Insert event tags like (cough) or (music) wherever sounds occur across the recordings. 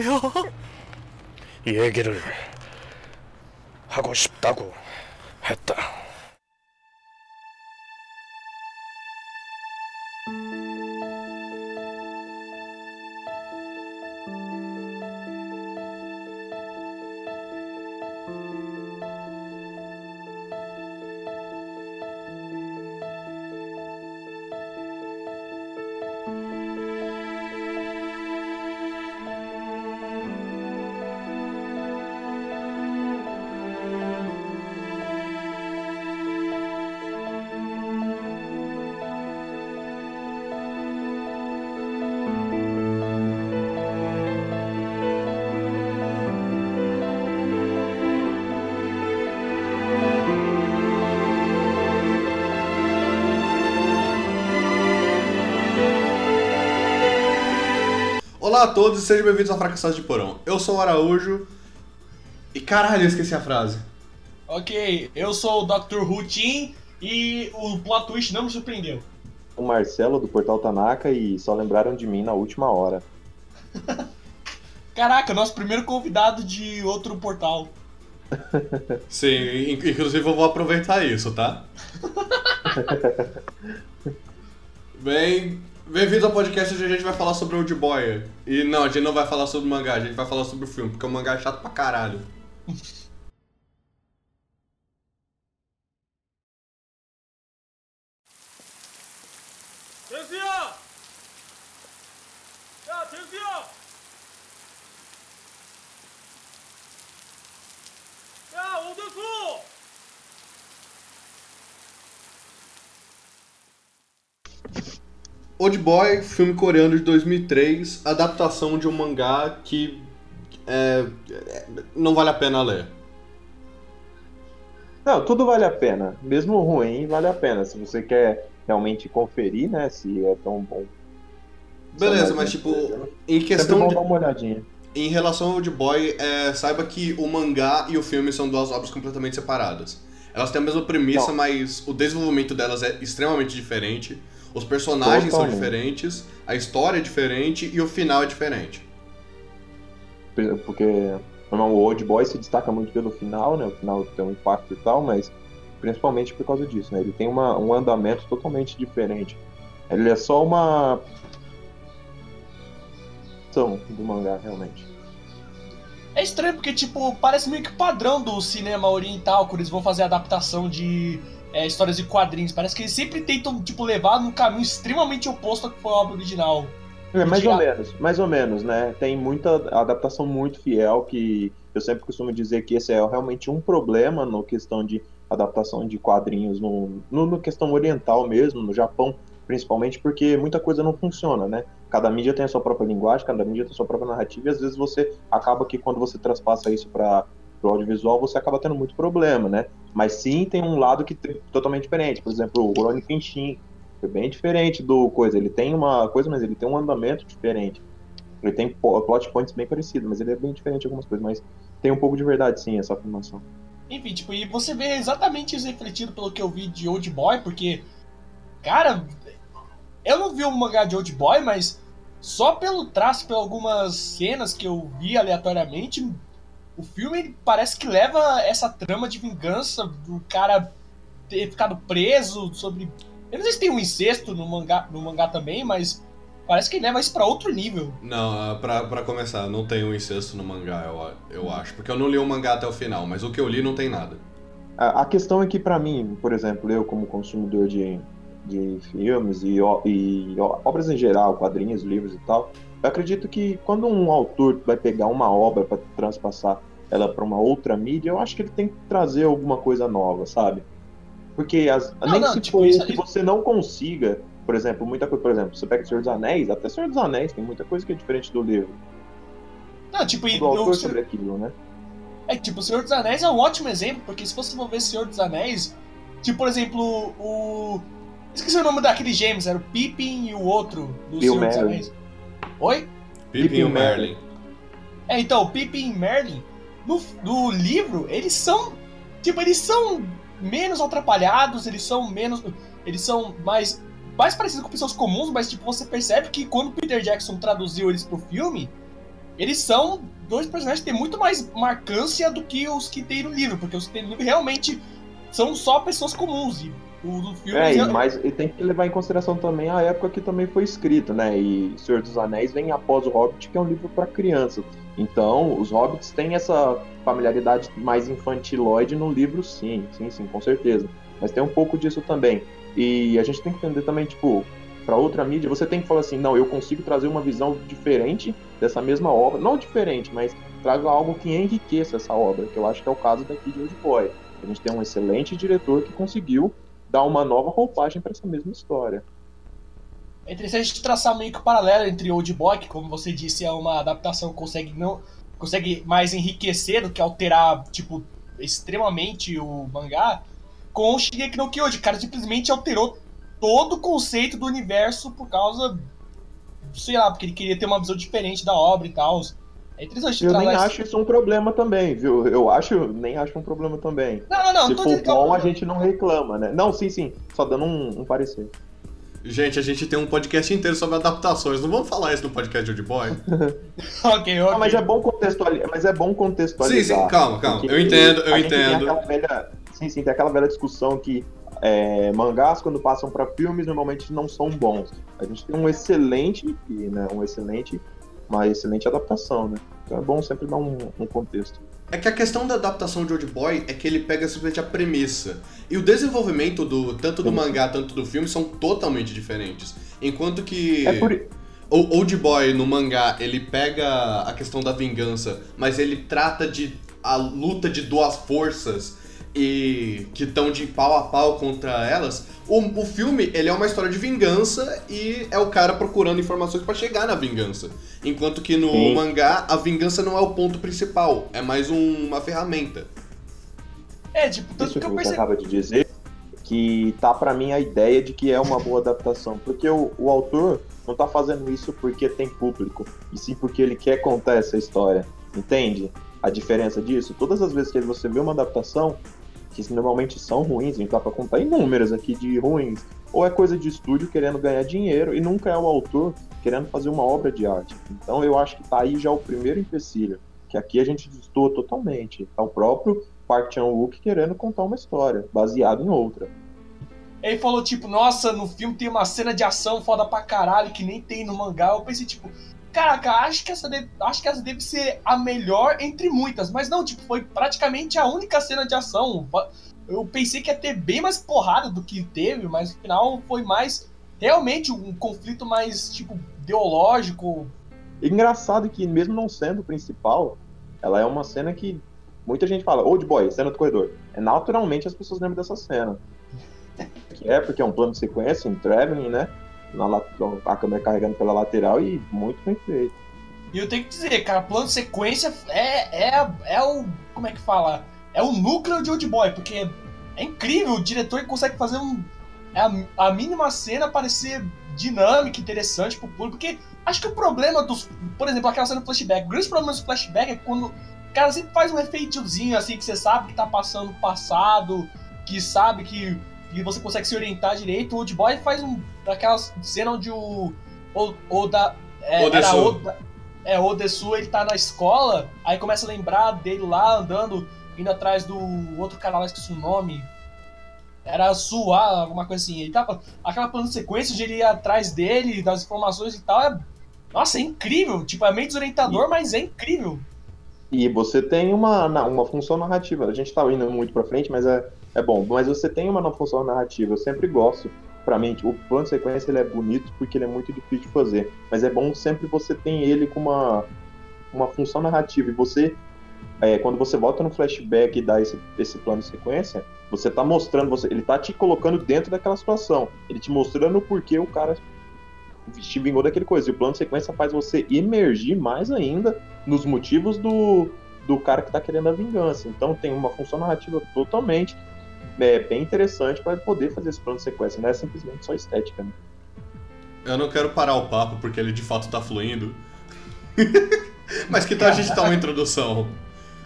거예요? 얘기를 하고 싶다고 했다. Olá a todos e sejam bem-vindos ao Fracassados de Porão. Eu sou o Araújo e caralho, eu esqueci a frase. Ok, eu sou o Dr. Rutin e o plot twist não me surpreendeu. o Marcelo do Portal Tanaka e só lembraram de mim na última hora. (laughs) Caraca, nosso primeiro convidado de outro portal. (laughs) Sim, in- inclusive eu vou aproveitar isso, tá? (laughs) Bem, bem-vindos ao podcast onde a gente vai falar sobre Old Boy. E não, a gente não vai falar sobre mangá, a gente vai falar sobre o filme, porque o mangá é chato pra caralho. (laughs) Old Boy, filme coreano de 2003, adaptação de um mangá que é, é, não vale a pena ler. Não, tudo vale a pena. Mesmo ruim, vale a pena. Se você quer realmente conferir, né, se é tão bom. Beleza, Só mas tipo, em questão bom de, dar uma olhadinha. Em relação ao Old Boy, é, saiba que o mangá e o filme são duas obras completamente separadas. Elas têm a mesma premissa, Não. mas o desenvolvimento delas é extremamente diferente. Os personagens são Totalmente. diferentes, a história é diferente e o final é diferente. Porque não, o Old Boy se destaca muito pelo final, né? O final tem um impacto e tal, mas principalmente por causa disso, né? Ele tem uma, um andamento totalmente diferente. Ele é só uma ação do mangá, realmente. É estranho porque, tipo, parece meio que padrão do cinema oriental quando eles vão fazer adaptação de é, histórias de quadrinhos. Parece que eles sempre tentam, tipo, levar num caminho extremamente oposto ao que foi a obra original. É, mais ou menos, mais ou menos, né? Tem muita adaptação muito fiel que eu sempre costumo dizer que esse é realmente um problema no questão de adaptação de quadrinhos no, no, no questão oriental mesmo, no Japão, principalmente porque muita coisa não funciona, né? Cada mídia tem a sua própria linguagem, cada mídia tem a sua própria narrativa e às vezes você acaba que quando você traspassa isso para o audiovisual, você acaba tendo muito problema, né? Mas sim tem um lado que é totalmente diferente. Por exemplo, o Rurouni Kenshin, foi bem diferente do coisa. Ele tem uma coisa, mas ele tem um andamento diferente. Ele tem plot points bem parecidos, mas ele é bem diferente em algumas coisas. Mas tem um pouco de verdade, sim, essa afirmação. Enfim, tipo, e você vê exatamente isso refletido pelo que eu vi de Old Boy, porque, cara, eu não vi o mangá de Old Boy, mas só pelo traço, por algumas cenas que eu vi aleatoriamente, o filme ele parece que leva essa trama de vingança do cara ter ficado preso sobre. Eu não sei se tem um incesto no mangá, no mangá também, mas parece que leva isso pra outro nível. Não, pra, pra começar, não tem um incesto no mangá, eu, eu acho. Porque eu não li o mangá até o final, mas o que eu li não tem nada. A, a questão é que, pra mim, por exemplo, eu como consumidor de, de filmes e, e obras em geral, quadrinhos, livros e tal, eu acredito que quando um autor vai pegar uma obra para transpassar ela para uma outra mídia, eu acho que ele tem que trazer alguma coisa nova, sabe? Porque as, Não, nem não, se tipo, for isso- que você não consiga, por exemplo, muita coisa, por exemplo, você pega o Senhor dos Anéis, até Senhor dos Anéis tem muita coisa que é diferente do livro, Não, tipo, e do autor eu- sobre aquilo, né? É, tipo, o Senhor dos Anéis é um ótimo exemplo, porque se você for ver Senhor dos Anéis, tipo, por exemplo, o. Esqueci o nome daqueles gêmeos, era o Pippin e o outro do Bill Senhor dos Merlin. Anéis. Oi? Pippin e o Merlin. É, então, o Pippin e Merlin, no, no livro, eles são. Tipo, eles são menos atrapalhados, eles são menos. Eles são mais. Mais parecidos com pessoas comuns, mas tipo, você percebe que quando Peter Jackson traduziu eles pro filme, eles são dois personagens que têm muito mais marcância do que os que tem no livro, porque os que tem no livro realmente são só pessoas comuns. E o do filme. É, e, eles- mas e tem que levar em consideração também a época que também foi escrito, né? E Senhor dos Anéis vem após o Hobbit, que é um livro para crianças. Então, os Hobbits têm essa familiaridade mais infantiloide no livro, sim, sim, sim, com certeza. Mas tem um pouco disso também. E a gente tem que entender também, tipo, para outra mídia, você tem que falar assim, não, eu consigo trazer uma visão diferente dessa mesma obra. Não diferente, mas traga algo que enriqueça essa obra, que eu acho que é o caso daqui de Old Boy. A gente tem um excelente diretor que conseguiu dar uma nova roupagem para essa mesma história. É interessante a gente traçar meio que o paralelo entre Old Boy, que como você disse, é uma adaptação que consegue não consegue mais enriquecer do que alterar, tipo, extremamente o mangá, com o Shingeki no Kyojin. O cara simplesmente alterou todo o conceito do universo por causa, sei lá, porque ele queria ter uma visão diferente da obra e tal. É interessante Eu nem acho isso um problema também, viu? Eu acho, nem acho um problema também. Não, não, não, Se for é um bom, a gente não reclama, né? Não, sim, sim. Só dando um, um parecer. Gente, a gente tem um podcast inteiro sobre adaptações. Não vamos falar isso no podcast de Old Boy? (laughs) Ok, ok. Ah, mas é bom contextualizar. Mas é bom contextualizar. Sim, sim, calma, calma. Eu entendo, eu a gente tem entendo. velha, sim, sim, tem aquela velha discussão que é, mangás, quando passam para filmes, normalmente não são bons. A gente tem um excelente, né, um excelente, uma excelente adaptação, né? Então é bom sempre dar um, um contexto. É que a questão da adaptação de Old Boy é que ele pega simplesmente a premissa. E o desenvolvimento do tanto do mangá, tanto do filme são totalmente diferentes. Enquanto que É por, o Old Boy no mangá, ele pega a questão da vingança, mas ele trata de a luta de duas forças e que estão de pau a pau contra elas. O, o filme, ele é uma história de vingança e é o cara procurando informações pra chegar na vingança. Enquanto que no Sim. mangá, a vingança não é o ponto principal, é mais um- uma ferramenta. É, tipo, tanto isso que que eu você percebi. acaba de dizer, que tá pra mim a ideia de que é uma boa adaptação. Porque o, o autor não tá fazendo isso porque tem público, e sim porque ele quer contar essa história. Entende? A diferença disso? Todas as vezes que você vê uma adaptação, que normalmente são ruins, a gente dá pra contar inúmeras aqui de ruins, ou é coisa de estúdio querendo ganhar dinheiro, e nunca é o autor querendo fazer uma obra de arte. Então eu acho que tá aí já o primeiro empecilho, que aqui a gente destoa totalmente. É o próprio Park Chan-wook querendo contar uma história, baseada em outra. Ele falou, tipo, nossa, no filme tem uma cena de ação foda pra caralho que nem tem no mangá. Eu pensei, tipo, caraca, acho que essa deve, acho que essa deve ser a melhor entre muitas. Mas não, tipo, foi praticamente a única cena de ação. Eu pensei que ia ter bem mais porrada do que teve, mas no final foi mais realmente um conflito mais, tipo, ideológico. Engraçado que, mesmo não sendo o principal, ela é uma cena que muita gente fala, Old Boy, cena do corredor. É naturalmente as pessoas lembram dessa cena. (laughs) É porque é um plano de sequência, um traveling, né? Na, a câmera carregando pela lateral e muito bem feito. E eu tenho que dizer, cara, plano sequência é, é, é o. Como é que fala? É o núcleo de Old Boy, porque é incrível, o diretor consegue fazer um. é A, a mínima cena parecer dinâmica, interessante pro público, porque acho que o problema dos. Por exemplo, aquela cena do flashback. O grande problema do flashback é quando o cara sempre faz um efeitozinho assim, que você sabe que tá passando o passado, que sabe que, que você consegue se orientar direito. O Old Boy faz um. daquela cena onde o. O, o da. É, era Odesu. Oda, é, o Odesu, ele tá na escola, aí começa a lembrar dele lá andando, indo atrás do outro cara lá, esqueci o nome. Era Suá, alguma coisa assim. Ele tava. Aquela plano de sequência de ele ir atrás dele, das informações e tal. É, nossa, é incrível. Tipo, é meio desorientador, mas é incrível. E você tem uma, uma função narrativa. A gente tá indo muito pra frente, mas é, é bom. Mas você tem uma função narrativa. Eu sempre gosto. Pra mim, o plano de sequência ele é bonito porque ele é muito difícil de fazer. Mas é bom sempre você tem ele com uma, uma função narrativa. E você, é, quando você volta no flashback e dá esse, esse plano de sequência, você tá mostrando, você, ele tá te colocando dentro daquela situação. Ele te mostrando o porquê o cara te vingou daquele coisa. E o plano de sequência faz você emergir mais ainda nos motivos do, do cara que tá querendo a vingança. Então tem uma função narrativa totalmente é, bem interessante para poder fazer esse plano de sequência. Não é simplesmente só estética, né? Eu não quero parar o papo porque ele de fato tá fluindo. (laughs) Mas que tal a gente dar uma introdução?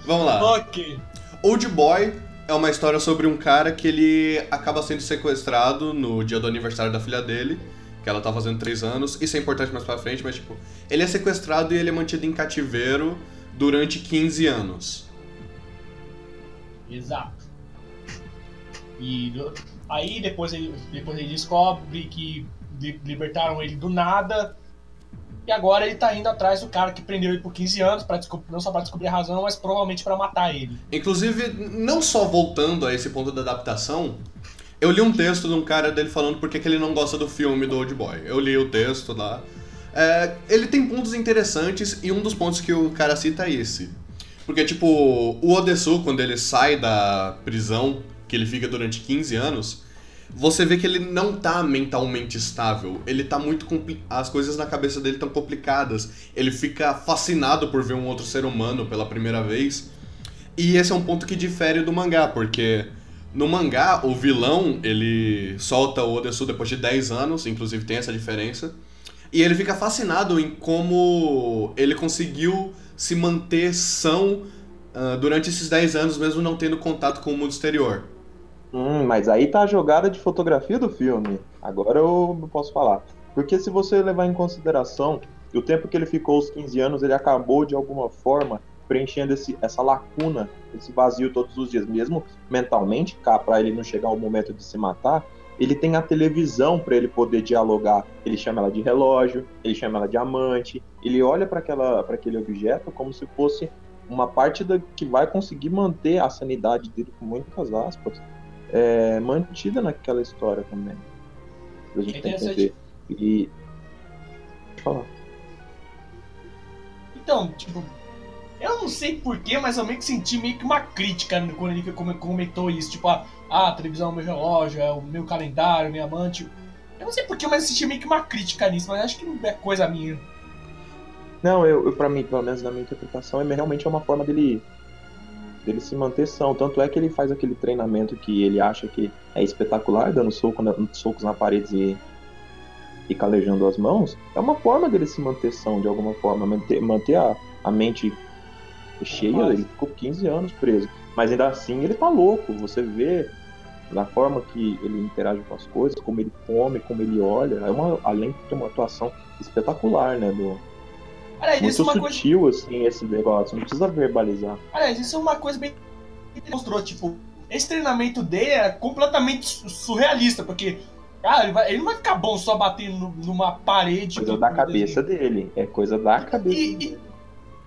Vamos lá. Ok. Old Boy é uma história sobre um cara que ele acaba sendo sequestrado no dia do aniversário da filha dele que ela tá fazendo 3 anos. Isso é importante mais pra frente, mas tipo, ele é sequestrado e ele é mantido em cativeiro durante 15 anos. Exato. E aí depois ele, depois ele descobre que li- libertaram ele do nada. E agora ele tá indo atrás do cara que prendeu ele por 15 anos, pra não só pra descobrir a razão, mas provavelmente pra matar ele. Inclusive, não só voltando a esse ponto da adaptação, eu li um texto de um cara dele falando por que ele não gosta do filme do Old Boy. Eu li o texto lá. É, ele tem pontos interessantes e um dos pontos que o cara cita é esse. Porque, tipo, o Odessu, quando ele sai da prisão, que ele fica durante 15 anos, você vê que ele não tá mentalmente estável. Ele tá muito. compli- As coisas na cabeça dele estão complicadas. Ele fica fascinado por ver um outro ser humano pela primeira vez. E esse é um ponto que difere do mangá, porque no mangá o vilão ele solta o Odessu depois de 10 anos, inclusive tem essa diferença. E ele fica fascinado em como ele conseguiu se manter são ah, durante esses 10 anos, mesmo não tendo contato com o mundo exterior. Hum, mas aí tá a jogada de fotografia do filme. Agora eu posso falar. Porque se você levar em consideração o tempo que ele ficou, os 15 anos, ele acabou de alguma forma preenchendo esse, essa lacuna, esse vazio todos os dias, mesmo mentalmente, cá, pra ele não chegar ao momento de se matar, ele tem a televisão para ele poder dialogar. Ele chama ela de relógio, ele chama ela de amante, ele olha para aquele objeto como se fosse uma parte da, que vai conseguir manter a sanidade dele, com muitas aspas, é, mantida naquela história também. Pra gente É entender. E. Deixa eu falar. Então, tipo, eu não sei porquê, mas eu meio que senti meio que uma crítica quando ele come- comentou isso. Tipo, ah, ah, a televisão é o meu relógio, é o meu calendário, minha amante. Eu não sei porquê, mas eu senti meio que uma crítica nisso, mas acho que não é coisa minha. Não, eu, eu para mim, pelo menos na minha interpretação, é realmente é uma forma dele dele se manter são. Tanto é que ele faz aquele treinamento que ele acha que é espetacular, dando soco na- socos na parede e, e calejando as mãos. É uma forma dele se manter são, de alguma forma, manter, manter a, a mente cheia. Ele ficou 15 anos preso. Mas ainda assim ele tá louco. Você vê na forma que ele interage com as coisas, como ele come, como ele olha. É uma, além de ter uma atuação espetacular, né? Do, Aliás, isso é muito uma coisa. sutil, assim, esse negócio. Não precisa verbalizar. Aliás, isso é uma coisa bem que ele mostrou, tipo, esse treinamento dele é completamente su- surrealista, porque, cara, ele, vai- ele não vai ficar bom só batendo nu- numa parede. Coisa da cabeça desenho. dele. É coisa da cabeça E, dele.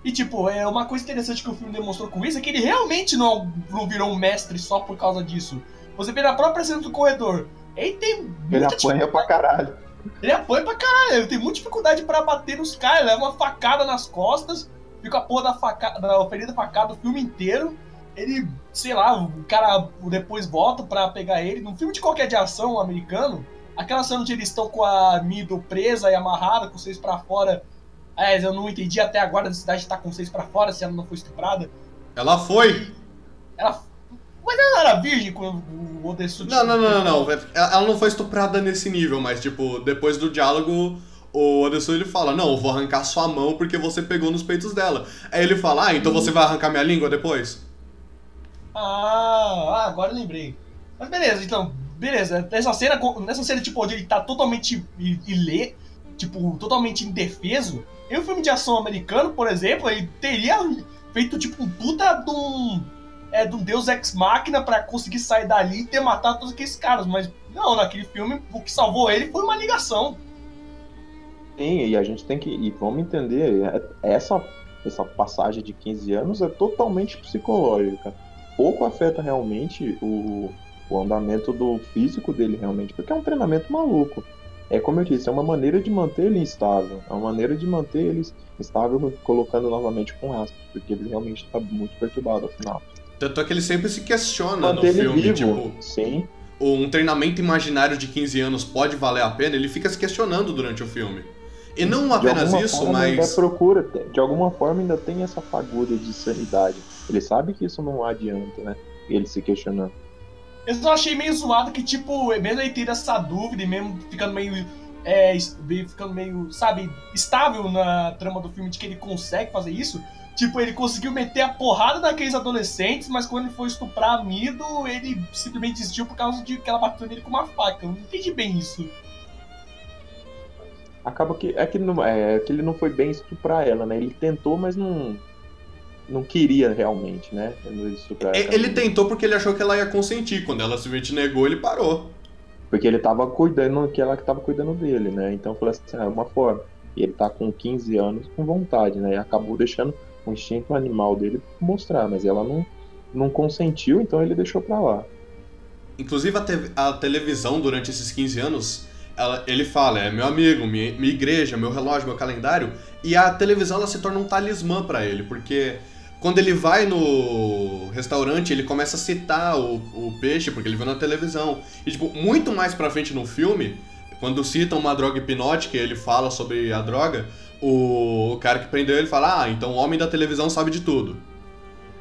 e, e, tipo, é uma coisa interessante que o filme demonstrou com isso é que ele realmente não, não virou um mestre só por causa disso. Você vê na própria cena do corredor. Ele tem Ele apanha pra caralho. Ele apanha pra caralho, ele tem muita dificuldade pra bater nos caras, leva uma facada nas costas, fica a porra da, facada, da ferida facada o filme inteiro. Ele, sei lá, o cara depois volta pra pegar ele. Num filme de qualquer de ação americano, aquela cena onde eles estão com a Mido presa e amarrada, com os seios pra fora. É, eu não entendi até agora a cidade tá com os seios pra fora, se ela não foi estuprada. Ela foi! Ela. Mas ela era virgem quando o Odessu. Não, não, não, não, não. Ela não foi estuprada nesse nível, mas, tipo, depois do diálogo, o Odessu ele fala: Não, eu vou arrancar sua mão porque você pegou nos peitos dela. Aí ele fala: Ah, então você vai arrancar minha língua depois? Ah, ah, agora eu lembrei. Mas beleza, então, beleza. Nessa cena, nessa cena tipo, onde ele tá totalmente ilê, tipo, totalmente indefeso, em um filme de ação americano, por exemplo, ele teria feito, tipo, um puta de um. É, um deus ex-máquina pra conseguir sair dali e ter matado todos aqueles caras. Mas não, naquele filme, o que salvou ele foi uma ligação. Sim, e a gente tem que. E vamos entender, é- essa, essa passagem de 15 anos é totalmente psicológica. Pouco afeta realmente o, o andamento do físico dele, realmente, porque é um treinamento maluco. É como eu disse, é uma maneira de manter ele instável. É uma maneira de manter ele estável, colocando novamente com aspas, porque ele realmente está muito perturbado afinal. Tanto é que ele sempre se questiona no Manter filme, vivo, tipo, sim. um treinamento imaginário de 15 anos pode valer a pena? Ele fica se questionando durante o filme. E não apenas isso, forma, ainda mas. procura, de alguma forma ainda tem essa fagulha de sanidade. Ele sabe que isso não adianta, né? Ele se questionando. Eu só achei meio zoado que, tipo, mesmo ele tendo essa dúvida e mesmo ficando meio. É, ficando meio, sabe, estável na trama do filme de que ele consegue fazer isso. Tipo, ele conseguiu meter a porrada daqueles adolescentes, mas quando ele foi estuprar a Mido, ele simplesmente desistiu por causa de que ela bateu nele com uma faca. Eu não entendi bem isso. acaba que é que, não, é que ele não foi bem estuprar ela, né? Ele tentou, mas não não queria realmente, né? Estuprar E- Ele tentou porque ele achou que ela ia consentir. Quando ela simplesmente negou, ele parou. Porque ele tava cuidando, que ela que tava cuidando dele, né? Então eu falei assim, ah, é uma forma. E ele tá com 15 anos com vontade, né? E acabou deixando o instinto animal dele mostrar, mas ela não, não consentiu, então ele deixou pra lá. Inclusive a, te- a televisão durante esses 15 anos, ela- ele fala, é meu amigo, minha, minha igreja, meu relógio, meu calendário, e a televisão ela se torna um talismã pra ele, porque quando ele vai no restaurante, ele começa a citar o, o peixe, porque ele viu na televisão. E tipo, muito mais pra frente no filme, quando citam uma droga hipnótica e ele fala sobre a droga, o, o cara que prendeu ele fala, ah, então o homem da televisão sabe de tudo.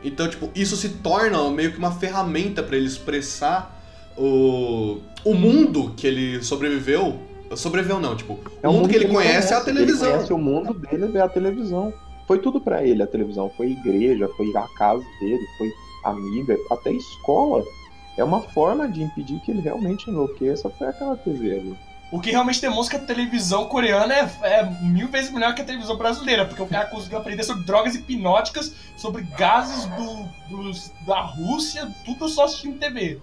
Então, tipo, isso se torna meio que uma ferramenta pra ele expressar o, o mundo que ele sobreviveu. Sobreviveu não, tipo, o mundo que ele conhece é a televisão. Ele conhece o mundo dele é a televisão. Foi tudo pra ele a televisão. Foi igreja, foi a casa dele, foi amiga, até escola. É uma forma de impedir que ele realmente enlouqueça foi aquela TV ali. O que realmente demonstra que a televisão coreana é, é mil vezes melhor que a televisão brasileira, porque o cara conseguiu aprender sobre drogas hipnóticas, sobre gases do, dos- da Rússia, tudo só assistindo TV.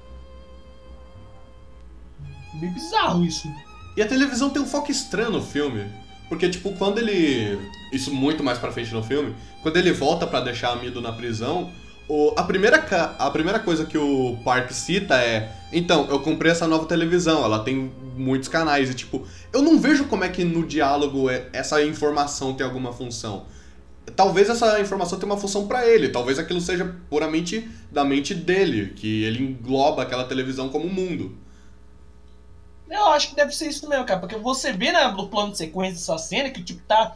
Meio bizarro isso. E a televisão tem um foco estranho no filme. Porque, tipo, quando ele. Isso muito mais pra frente no filme. Quando ele volta pra deixar a Mido na prisão. o- a, primeira, a primeira coisa que o Park cita é. Então, eu comprei essa nova televisão, ela tem muitos canais. E, tipo, eu não vejo como é que no diálogo é- essa informação tem alguma função. Talvez essa informação tenha uma função pra ele, talvez aquilo seja puramente da mente dele, que ele engloba aquela televisão como mundo. Eu acho que deve ser isso mesmo, cara, porque você vê né, no plano de sequência dessa cena que, tipo, tá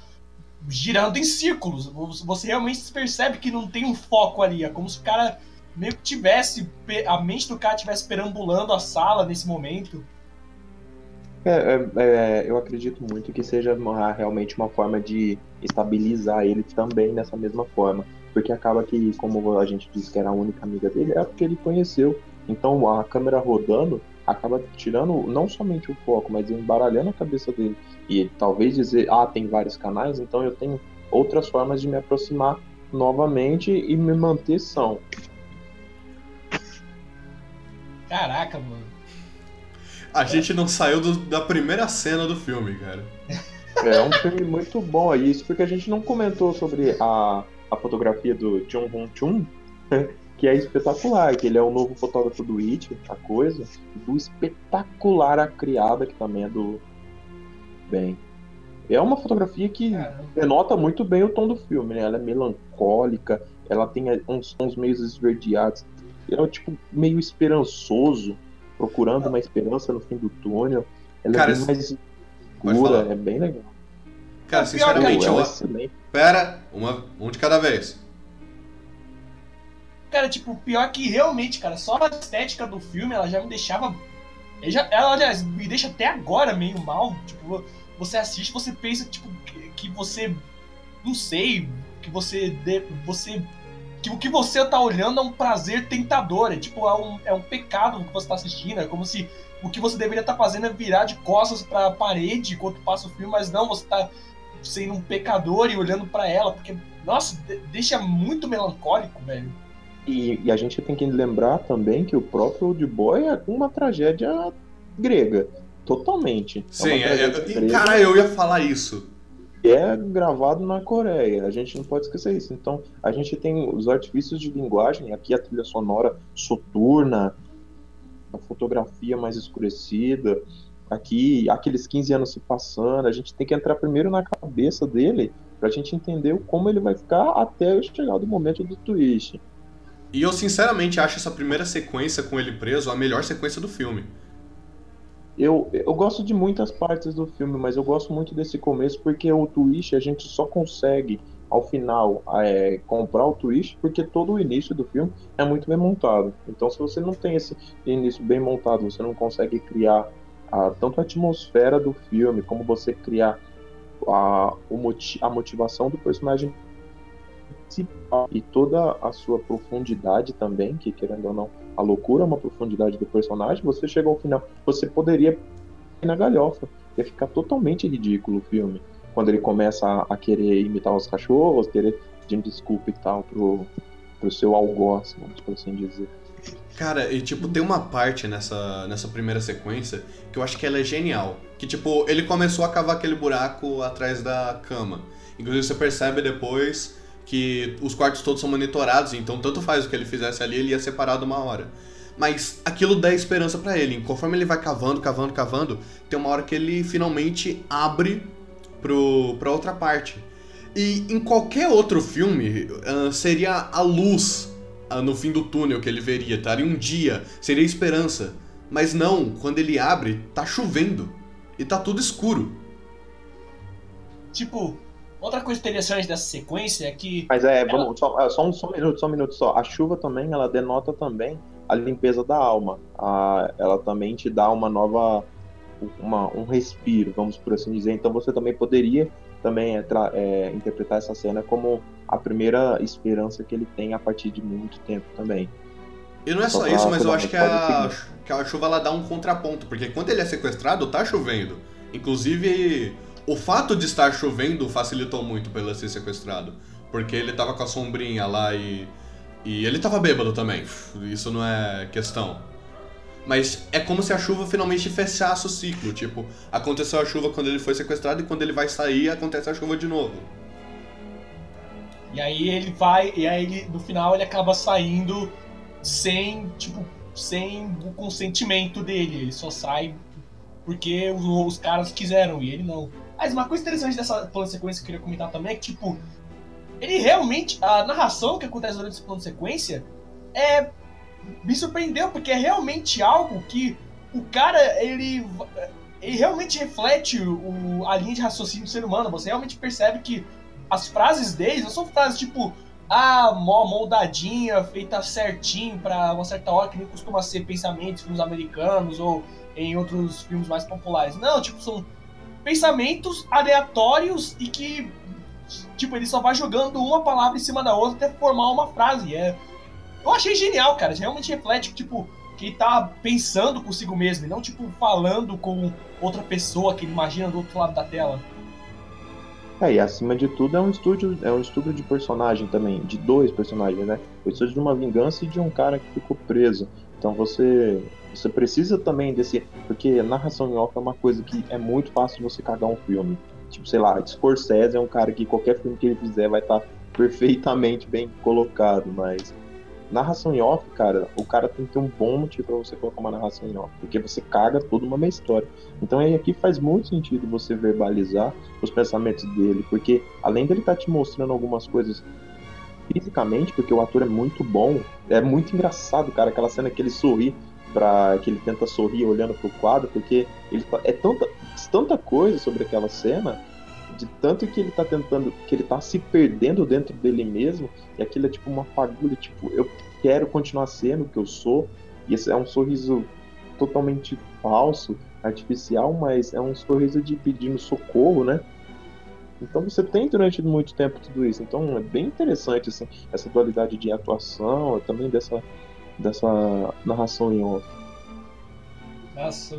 girando em círculos. Você realmente percebe que não tem um foco ali. É como se o cara meio que tivesse. A mente do cara estivesse perambulando a sala nesse momento. É, é, é, eu acredito muito que seja realmente uma forma de estabilizar ele também dessa mesma forma. Porque acaba que, como a gente disse que era a única amiga dele, é porque ele conheceu. Então a câmera rodando acaba tirando não somente o foco, mas embaralhando a cabeça dele. E talvez dizer, ah, tem vários canais, então eu tenho outras formas de me aproximar novamente e me manter são. Caraca, mano. A gente não saiu do- da primeira cena do filme, cara. É um filme muito bom aí, isso porque a gente não comentou sobre a, a fotografia do Chung Hong Chun, (laughs) que é espetacular, que ele é o novo fotógrafo do It, a coisa, do espetacular A Criada, que também é do bem. É uma fotografia que Caramba. denota muito bem o tom do filme, né? Ela é melancólica, ela tem uns tons meio esverdeados, é tipo meio esperançoso, procurando uma esperança no fim do túnel. Ela Cara, é bem mais escura, é bem legal. Cara, É sinceramente, é excelente. Pera, uma, um de cada vez. Cara, tipo, pior é que realmente, cara, só a estética do filme ela já me deixava. Ela, já, ela, aliás, me deixa até agora meio mal. Tipo, você assiste, você pensa, tipo, que, que você. Não sei, que você. De, você que o que você tá olhando é um prazer tentador. É tipo, é um, é um pecado o que você tá assistindo. É como se o que você deveria estar fazendo é virar de costas pra parede enquanto passa o filme, mas não, você tá sendo um pecador e olhando pra ela. Porque, nossa, de- deixa muito melancólico, velho. E, e a gente tem que lembrar também que o próprio Old Boy é uma tragédia grega. Totalmente. Sim, uma é, é, grega cara, eu ia falar isso. é gravado na Coreia. A gente não pode esquecer isso. Então, a gente tem os artifícios de linguagem, aqui a trilha sonora soturna, a fotografia mais escurecida, aqui aqueles 15 anos se passando. A gente tem que entrar primeiro na cabeça dele pra gente entender como ele vai ficar até chegar do momento do twist. E eu sinceramente acho essa primeira sequência com ele preso a melhor sequência do filme. Eu, eu gosto de muitas partes do filme, mas eu gosto muito desse começo porque o twist a gente só consegue, ao final, é, comprar o twist porque todo o início do filme é muito bem montado. Então, se você não tem esse início bem montado, você não consegue criar a, tanto a atmosfera do filme, como você criar a, o a motivação do personagem principal e toda a sua profundidade também, que querendo ou não, a loucura é uma profundidade do personagem, você chega ao final você poderia ir na galhofa. ia ficar totalmente ridículo o filme. Quando ele começa a, a querer imitar os cachorros, querer pedir desculpa e tal pro, pro seu algoz, vamos por assim dizer. Cara, e tipo, tem uma parte nessa, nessa primeira sequência que eu acho que ela é genial. Que tipo, ele começou a cavar aquele buraco atrás da cama. Inclusive você percebe depois que os quartos todos são monitorados, então tanto faz o que ele fizesse ali, ele ia separado uma hora. Mas aquilo dá esperança para ele. Conforme ele vai cavando, cavando, cavando, tem uma hora que ele finalmente abre pro, pra outra parte. E em qualquer outro filme, uh, seria a luz uh, no fim do túnel que ele veria, estaria um dia, seria esperança. Mas não, quando ele abre, tá chovendo. E tá tudo escuro. Tipo, outra coisa interessante dessa sequência é que. Mas é, vamos, só, é, só, um, só um minuto, só um minuto só. A chuva também, ela denota também a limpeza da alma. A, ela também te dá uma nova. Uma, um respiro, vamos por assim dizer. Então você também poderia também é, é, interpretar essa cena como a primeira esperança que ele tem a partir de muito tempo também. E não é só, só isso, mas eu acho que a, que a chuva ela dá um contraponto, porque quando ele é sequestrado, tá chovendo. Inclusive, o fato de estar chovendo facilitou muito para ele ser sequestrado. Porque ele tava com a sombrinha lá e. E ele tava bêbado também. Isso não é questão. Mas é como se a chuva finalmente fechasse o ciclo. Tipo, aconteceu a chuva quando ele foi sequestrado e quando ele vai sair, acontece a chuva de novo. E aí ele vai. E aí ele, no final ele acaba saindo sem, tipo, sem o consentimento dele. Ele só sai porque os, os caras quiseram e ele não. Mas uma coisa interessante dessa plano sequência que eu queria comentar também é que, tipo, ele realmente. A narração que acontece durante esse plano sequência é. Me surpreendeu, porque é realmente algo que o cara, ele. Ele realmente reflete o, a linha de raciocínio do ser humano. Você realmente percebe que as frases deles não são frases tipo. Ah, mó moldadinha, feita certinho para uma certa hora, que nem costuma ser pensamentos filmes americanos ou em outros filmes mais populares. Não, tipo, são pensamentos aleatórios e que tipo, ele só vai jogando uma palavra em cima da outra até formar uma frase. É... Eu achei genial, cara. Realmente reflete, tipo, que tá pensando consigo mesmo e não, tipo, falando com outra pessoa que ele imagina do outro lado da tela. É, e acima de tudo é um estúdio, é um estudo de personagem também, de dois personagens, né? O estudo de uma vingança e de um cara que ficou preso. Então você você precisa também desse, porque narração em off é uma coisa que é muito fácil você cagar um filme. Tipo, sei lá, Scorsese é um cara que qualquer filme que ele fizer vai estar tá perfeitamente bem colocado, mas narração em off, cara, o cara tem que ter um bom motivo para você colocar uma narração em off, porque você caga toda uma meia história. Então aí aqui faz muito sentido você verbalizar os pensamentos dele, porque além dele estar tá te mostrando algumas coisas fisicamente, porque o ator é muito bom, é muito engraçado, cara, aquela cena que ele sorri para que ele tenta sorrir olhando pro quadro, porque ele é tanta tanta coisa sobre aquela cena, de tanto que ele tá tentando, que ele tá se perdendo dentro dele mesmo, e aquilo é tipo uma fagulha, tipo, eu quero continuar sendo o que eu sou, e esse é um sorriso totalmente falso, artificial, mas é um sorriso de pedindo socorro, né? Então você tem durante muito tempo tudo isso. Então é bem interessante assim, essa dualidade de atuação, também dessa, dessa narração em off. Nossa,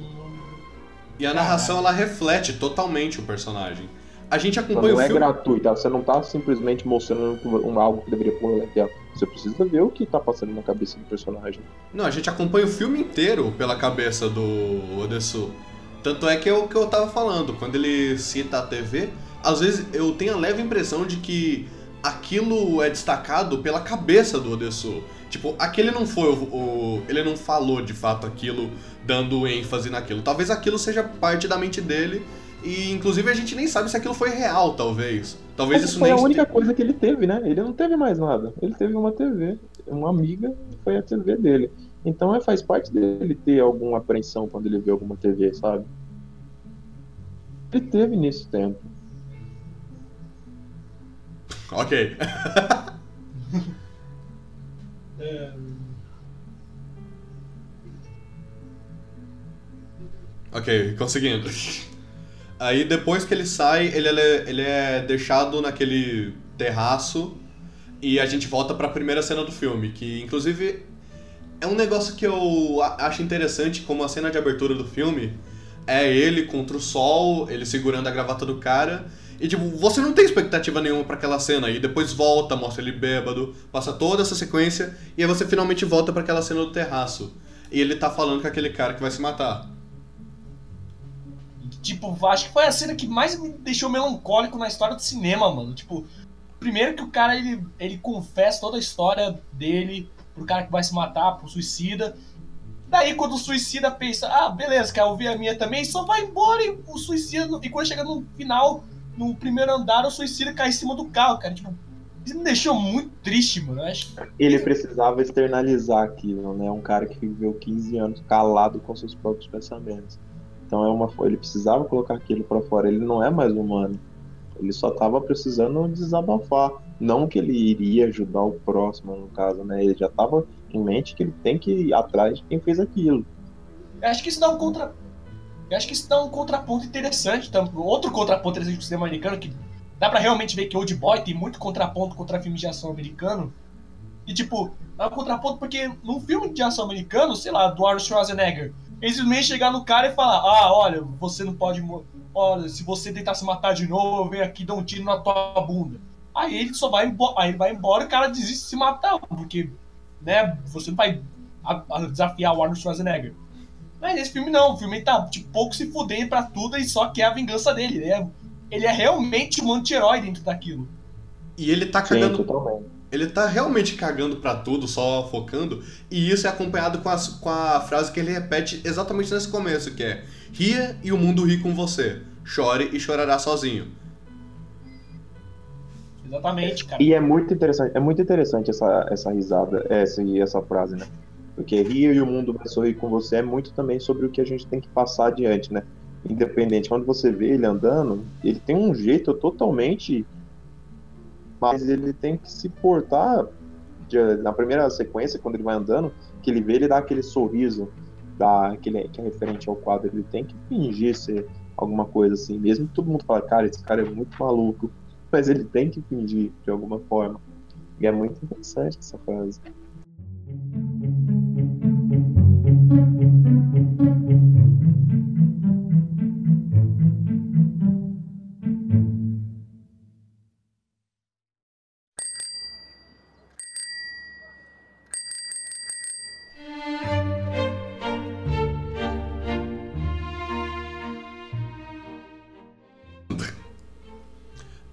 e a narração ela reflete totalmente o personagem. A gente acompanha não o é filme. Não é gratuito, você não tá simplesmente mostrando um, algo que deveria pôr na tela. Você precisa ver o que tá passando na cabeça do personagem. Não, a gente acompanha o filme inteiro pela cabeça do Odessu. Tanto é que é o que eu tava falando, quando ele cita a TV, às vezes eu tenho a leve impressão de que aquilo é destacado pela cabeça do Odessu. Tipo, aquele não foi o, o, Ele não falou de fato aquilo, dando ênfase naquilo. Talvez aquilo seja parte da mente dele. E inclusive a gente nem sabe se aquilo foi real, talvez. Talvez Mas isso foi nem. a única coisa que ele teve, né? Ele não teve mais nada. Ele teve uma TV. Uma amiga foi a TV dele. Então é, faz parte dele ter alguma apreensão quando ele vê alguma TV, sabe? Ele teve nesse tempo. Ok. (laughs) Ok, conseguindo. Aí depois que ele sai, ele, ele, é, ele é deixado naquele terraço e a gente volta para a primeira cena do filme, que inclusive é um negócio que eu acho interessante como a cena de abertura do filme é ele contra o sol, ele segurando a gravata do cara. E tipo, você não tem expectativa nenhuma pra aquela cena. E depois volta, mostra ele bêbado, passa toda essa sequência, e aí você finalmente volta pra aquela cena do terraço. E ele tá falando com aquele cara que vai se matar. Tipo, acho que foi a cena que mais me deixou melancólico na história do cinema, mano. Tipo, primeiro que o cara ele, ele confessa toda a história dele pro cara que vai se matar, pro suicida. Daí quando o suicida pensa, ah, beleza, quer ouvir a minha também, só vai embora e o suicida. E quando chega no final, no primeiro andar, o suicida cai em cima do carro, cara. Tipo, isso me deixou muito triste, mano. Acho Ele precisava externalizar aquilo, né? Um cara que viveu 15 anos calado com seus próprios pensamentos. Então é uma ele precisava colocar aquilo pra fora. Ele não é mais humano. Ele só tava precisando desabafar. Não que ele iria ajudar o próximo, no caso, né? Ele já tava em mente que ele tem que ir atrás de quem fez aquilo. Eu acho que isso dá um contra. Eu acho que isso dá um contraponto interessante. Então, outro contraponto interessante do cinema americano, que dá pra realmente ver que Old Boy tem muito contraponto contra filmes de ação americano. E tipo, é um contraponto porque num filme de ação americano, sei lá, do Arnold Schwarzenegger, ele simplesmente chegar no cara e falar, ah, olha, você não pode. Olha, se você tentar se matar de novo, eu venho aqui e dou um tiro na tua bunda. Aí ele só vai embora, aí ele vai embora e o cara desiste de se matar, porque, né, você não vai desafiar o Arnold Schwarzenegger. Mas nesse filme não, o filme tá tipo, pouco se fudendo pra tudo e só quer a vingança dele. Ele é, ele é realmente um anti-herói dentro daquilo. E ele tá Sim, cagando. totalmente. Ele tá realmente cagando pra tudo, só focando. E isso é acompanhado com a, com a frase que ele repete exatamente nesse começo, que é Ria e o mundo ri com você. Chore e chorará sozinho. Exatamente, cara. E é muito interessante, é muito interessante essa, essa risada, essa, essa frase, né? Porque rir e o mundo vai sorrir com você é muito também sobre o que a gente tem que passar adiante, né? Independente, quando você vê ele andando, ele tem um jeito totalmente. Mas ele tem que se portar. de- na primeira sequência, quando ele vai andando, que ele vê, ele dá aquele sorriso da, aquele, que é referente ao quadro. Ele tem que fingir ser alguma coisa assim, mesmo que todo mundo fala, cara, esse cara é muito maluco mas ele tem que fingir de alguma forma. E é muito interessante essa frase.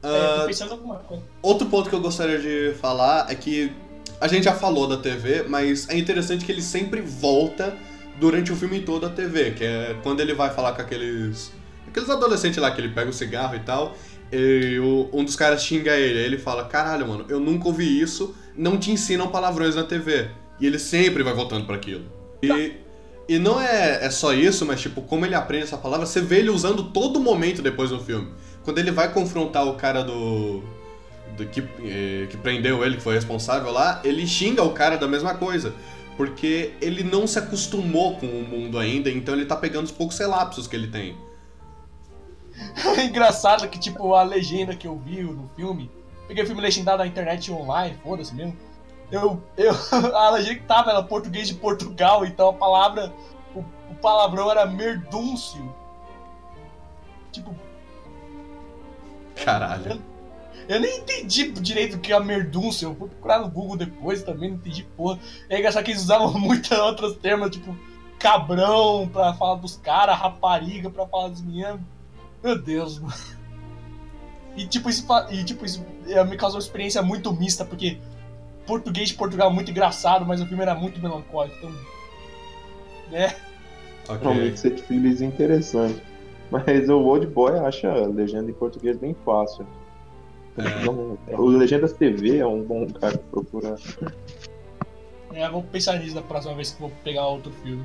É, eu Ah, tô pensando em alguma coisa. Outro ponto que eu gostaria de falar é que a gente já falou da TV, mas é interessante que ele sempre volta durante o filme todo à TV, que é quando ele vai falar com aqueles aqueles adolescentes lá que ele pega o cigarro e tal, e o- um dos caras xinga ele, aí ele fala: "Caralho, mano, eu nunca ouvi isso, não te ensinam palavrões na TV". E ele sempre vai voltando para aquilo. E e não é, é só isso, mas tipo, como ele aprende essa palavra, você vê ele usando todo momento depois no filme. Quando ele vai confrontar o cara do. Do que, eh, que prendeu ele, que foi responsável lá, ele xinga o cara da mesma coisa. Porque ele não se acostumou com o mundo ainda, então ele tá pegando os poucos relapsos que ele tem. É (laughs) engraçado que, tipo, a legenda que eu vi no filme. Peguei o filme legendado na internet online, foda-se mesmo. Eu, eu, (laughs) a legenda que tava era português de Portugal, então a palavra. O, o palavrão era merdúncio. Tipo, Caralho. Eu nem entendi direito o que é merdúncio. Eu fui procurar no Google depois também, não entendi porra. É engraçado que eles usavam (laughs) muitos outros termos, tipo, cabrão pra falar dos caras, rapariga pra falar das meninas. Meu Deus, mano. E tipo, isso, e, tipo, isso eh, me causou uma experiência muito mista, porque português de Portugal é muito engraçado, mas o filme era muito melancólico, então. Né? Ok. É um mix de filmes interessante. Mas o Old Boy acha a legenda em português bem fácil. Não- o Legendas TV é um bom lugar pra procurar. É, vou pensar nisso da próxima vez que vou pegar outro filme.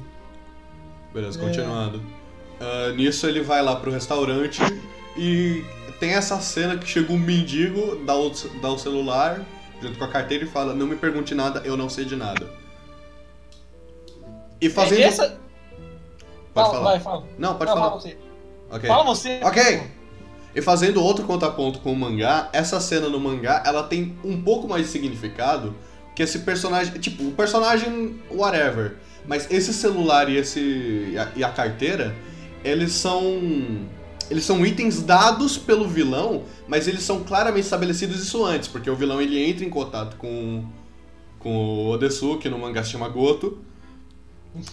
Beleza, É. continuando. Ah, nisso ele vai lá pro restaurante e tem essa cena que chega um mendigo, dá o, dá o celular junto com a carteira e fala: Não me pergunte nada, eu não sei de nada. E fazendo. É, essa... Pode fala, falar. vai, fala. Não, pode Não, falar. fala você. Ok. Fala você. Ok. E fazendo outro contraponto com o mangá, essa cena no mangá, ela tem um pouco mais de significado que esse personagem, tipo, o personagem whatever, mas esse celular e esse e a, e a carteira, eles são eles são itens dados pelo vilão, mas eles são claramente estabelecidos isso antes, porque o vilão ele entra em contato com com o Odesu, que no mangá se chama Goto,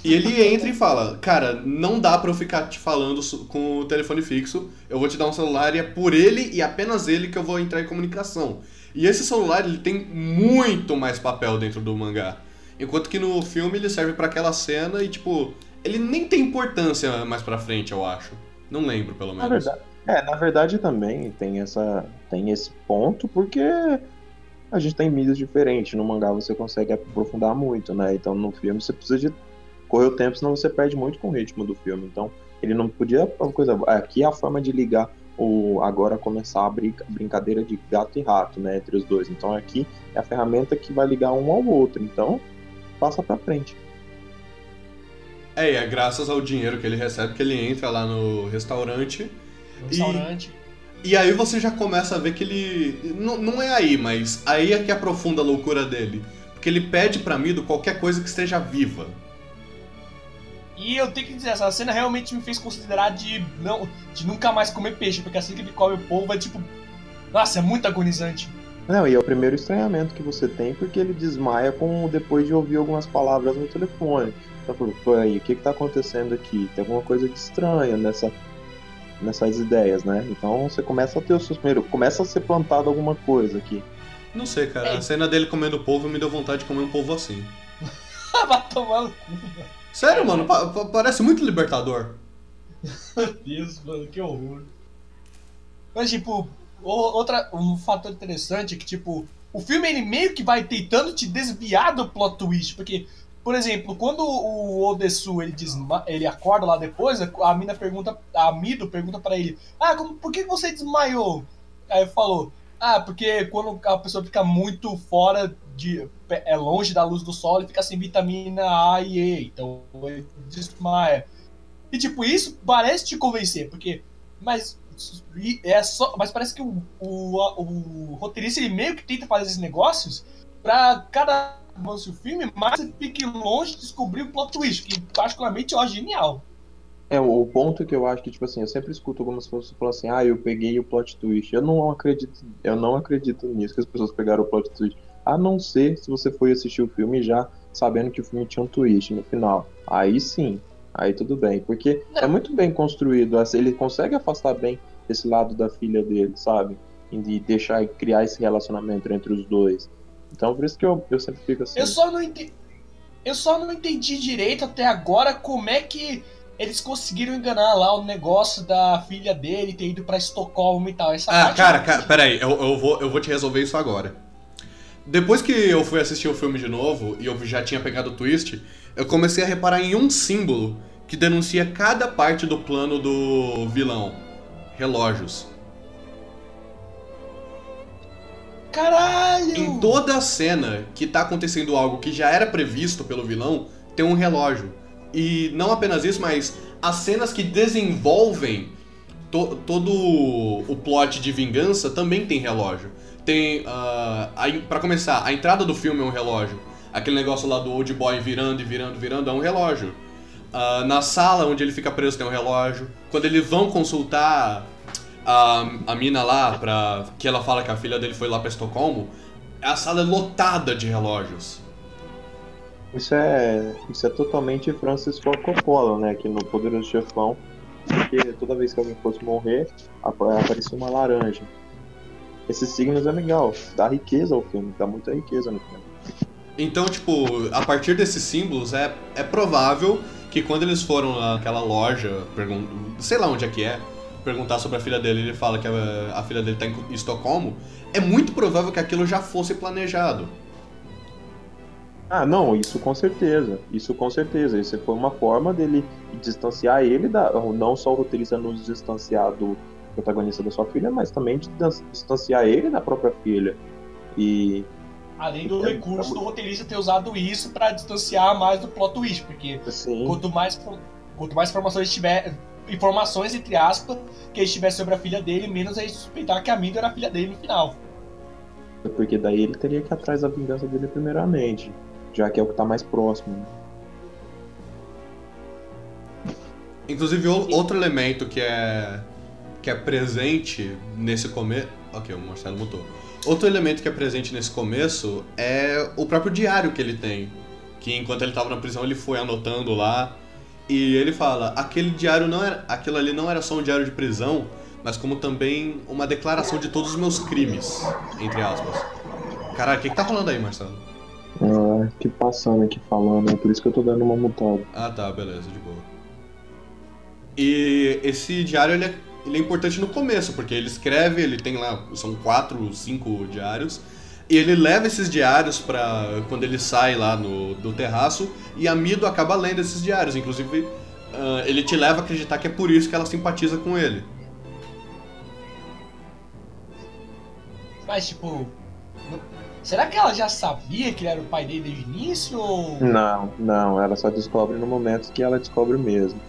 e ele entra e fala: Cara, não dá pra eu ficar te falando com o telefone fixo. Eu vou te dar um celular e é por ele e apenas ele que eu vou entrar em comunicação. E esse celular ele tem muito mais papel dentro do mangá. Enquanto que no filme ele serve pra aquela cena e, tipo, ele nem tem importância mais pra frente, eu acho. Não lembro, pelo Na menos. verdade, é, na verdade também tem essa tem esse ponto porque a gente tem mídias diferentes. No mangá você consegue aprofundar muito, né? Então no filme você precisa de correr o tempo, senão você perde muito com o ritmo do filme. Então ele não podia uma coisa. Aqui é a forma de ligar o agora começar a brinca- brincadeira de gato e rato, né? Entre os dois. Então aqui é a ferramenta que vai ligar um ao outro. Então passa pra frente. É, e é graças ao dinheiro que ele recebe que ele entra lá no restaurante. No restaurante. E aí você já começa a ver que ele. Não, não é aí, mas aí é que aprofunda a loucura dele. Porque ele pede pra Mido qualquer coisa que esteja viva. E eu tenho que dizer, essa cena realmente me fez considerar de não de nunca mais comer peixe, porque assim que ele come o polvo é tipo. Nossa, é muito agonizante. Não, e é o primeiro estranhamento que você tem porque ele desmaia com depois de ouvir algumas palavras no telefone. Então, pô, pô, aí, o que que tá acontecendo aqui? Tem alguma coisa de estranha nessa, nessas ideias, né? Então você começa a ter os seus primeiros. Começa a ser plantado alguma coisa aqui. Não sei, cara. É. A cena dele comendo polvo me deu vontade de comer um polvo assim. (laughs) Vai tomar no cu, velho. Sério, mano, pa- pa- parece muito libertador. Meu (laughs) Deus, mano, que horror. Mas, tipo, outra, um fator interessante é que, tipo, o filme ele meio que vai tentando te desviar do plot twist, porque, por exemplo, quando o Odesu ele, ele acorda lá depois, a mina pergunta, a Mido pergunta pra ele, ah, como, por que você desmaiou? Aí ele falou, ah, porque quando a pessoa fica muito fora de. É longe da luz do sol, ele fica sem vitamina A e E, então ele desmaia. E tipo, isso parece te convencer, porque. Mas. É só, mas parece que o, o, o roteirista ele meio que tenta fazer esses negócios pra cada avance do filme, mais você fique longe de descobrir o plot twist, que particularmente eu acho genial. É, o ponto que eu acho que, tipo assim, eu sempre escuto algumas pessoas falando assim, ah, eu peguei o plot twist. Eu não acredito, eu não acredito nisso, que as pessoas pegaram o plot twist. A não ser se você foi assistir o filme já sabendo que o filme tinha um twist no final. Aí sim, aí tudo bem. Porque é muito bem construído, assim, ele consegue afastar bem esse lado da filha dele, sabe? E de deixar e criar esse relacionamento entre os dois. Então por isso que eu, eu sempre fico assim. Eu só não entendi. Eu só não entendi direito até agora como é que eles conseguiram enganar lá o negócio da filha dele ter ido pra Estocolmo e tal. Essa Ah, parte cara, não cara, peraí, eu, eu, vou, eu vou te resolver isso agora. Depois que eu fui assistir o filme de novo e eu já tinha pegado o twist, eu comecei a reparar em um símbolo que denuncia cada parte do plano do vilão: relógios. Caralho! Em toda a cena que tá acontecendo algo que já era previsto pelo vilão, tem um relógio. E não apenas isso, mas as cenas que desenvolvem to- todo o plot de vingança também tem relógio. Tem, ah, a en- pra começar, a entrada do filme é um relógio. Aquele negócio lá do old boy virando e virando, virando é um relógio. Ah, na sala onde ele fica preso tem um relógio. Quando eles vão consultar a, a mina lá, pra, que ela fala que a filha dele foi lá pra Estocolmo, a sala é lotada de relógios. Isso é, isso é totalmente Francis Ford Coppola, né? Que no Poderoso Chefão, porque toda vez que alguém fosse morrer, apa- aparecia uma laranja. Esses signos é legal, dá riqueza ao filme, dá muita riqueza no filme. Então, tipo, a partir desses símbolos, é, é provável que quando eles foram naquela loja, pergun- sei lá onde é que é, perguntar sobre a filha dele, ele fala que a, a filha dele tá em Estocolmo, é muito provável que aquilo já fosse planejado. Ah, não, isso com certeza, isso com certeza. Isso foi uma forma dele distanciar ele da. Não só o roteirista nos distanciar do protagonista da sua filha, mas também de dis- distanciar ele da própria filha. E Além do É, recurso é do roteirista ter usado isso pra distanciar mais do plot twist, porque assim. quanto mais, quanto mais informações tiver, informações entre aspas, que ele tiver sobre a filha dele, menos a gente suspeitar que a Mido era a filha dele no final. Porque daí ele teria que ir atrás da vingança dele primeiramente, já que é o que tá mais próximo. né? Inclusive, outro elemento que é que é presente nesse começo. Ok, o Marcelo mutou. Outro elemento que é presente nesse começo é o próprio diário que ele tem. Que enquanto ele tava na prisão, ele foi anotando lá. E ele fala: aquele diário não era. Aquilo ali não era só um diário de prisão, mas como também uma declaração de todos os meus crimes. Entre aspas. Caralho, o que, que tá rolando aí, Marcelo? Ah, que passando aqui falando, é por isso que eu tô dando uma mutada. Ah tá, beleza, de boa. E esse diário ele é, ele é importante no começo, porque ele escreve, ele tem lá, são quatro, cinco diários, e ele leva esses diários pra quando ele sai lá no, do terraço, e a Mido acaba lendo esses diários, inclusive ah, ele te leva a acreditar que é por isso que ela simpatiza com ele. Mas, tipo. Será que ela já sabia que ele era o pai dele desde o início? Ou. Não, não, ela só descobre no momento que ela descobre mesmo.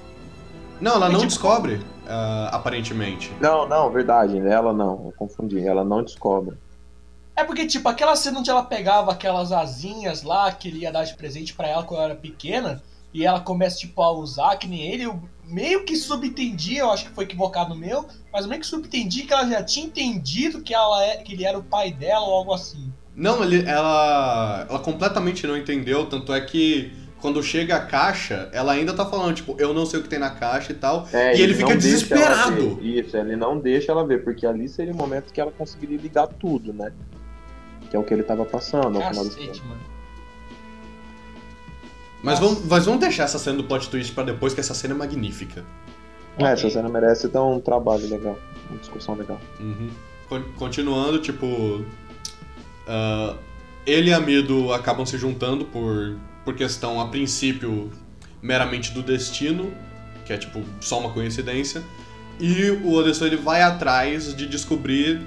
Não, ela não Tipo- descobre, ah, aparentemente. Não, não, verdade, ela não, eu confundi, ela não descobre. É porque, tipo, aquela cena onde ela pegava aquelas asinhas lá que ele ia dar de presente pra ela quando ela era pequena, e ela começa, tipo, a usar, que nem ele, eu meio que subentendi, eu acho que foi equivocado meu, mas meio que subentendi que ela já tinha entendido que, ela é, que ele era o pai dela ou algo assim. Não, ele, ela, ela completamente não entendeu, tanto é que quando chega a caixa, ela ainda tá falando, tipo, eu não sei o que tem na caixa e tal. É, E ele não fica deixa ela desesperado. ver. Isso, ele não deixa ela ver, porque ali seria o momento que ela conseguiria ligar tudo, né? Que é o que ele tava passando ao final do filme. Cacete, mano. Mas vamos, mas vamos deixar essa cena do plot twist pra depois, que essa cena é magnífica. É, Ok. essa cena merece dar um trabalho legal, uma discussão legal. Uhum. Con- Continuando, tipo. ah, ele e a Mido acabam se juntando por, por questão, a princípio, meramente do destino, que é tipo só uma coincidência. E o Odessou ele vai atrás de descobrir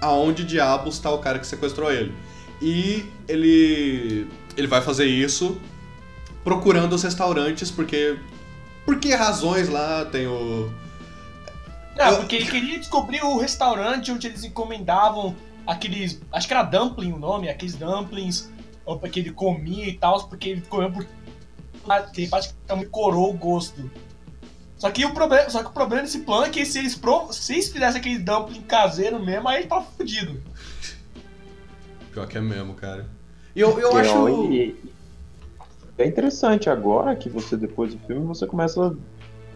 aonde diabos está o cara que sequestrou ele. E ele ele vai fazer isso procurando os restaurantes porque por que razões lá tem o Eu- porque ele queria descobrir o restaurante onde eles encomendavam aqueles. Acho que era dumpling o nome, aqueles dumplings ou que ele comia e tal, porque ele comeu por. que ele praticamente corou o gosto. Só que o problema, só que o problema desse plano é que se eles, pro, se eles fizessem aquele dumpling caseiro mesmo, aí ele tava fudido. Pior que é mesmo, cara. E eu, eu acho. e- é interessante agora que você, depois do filme, você começa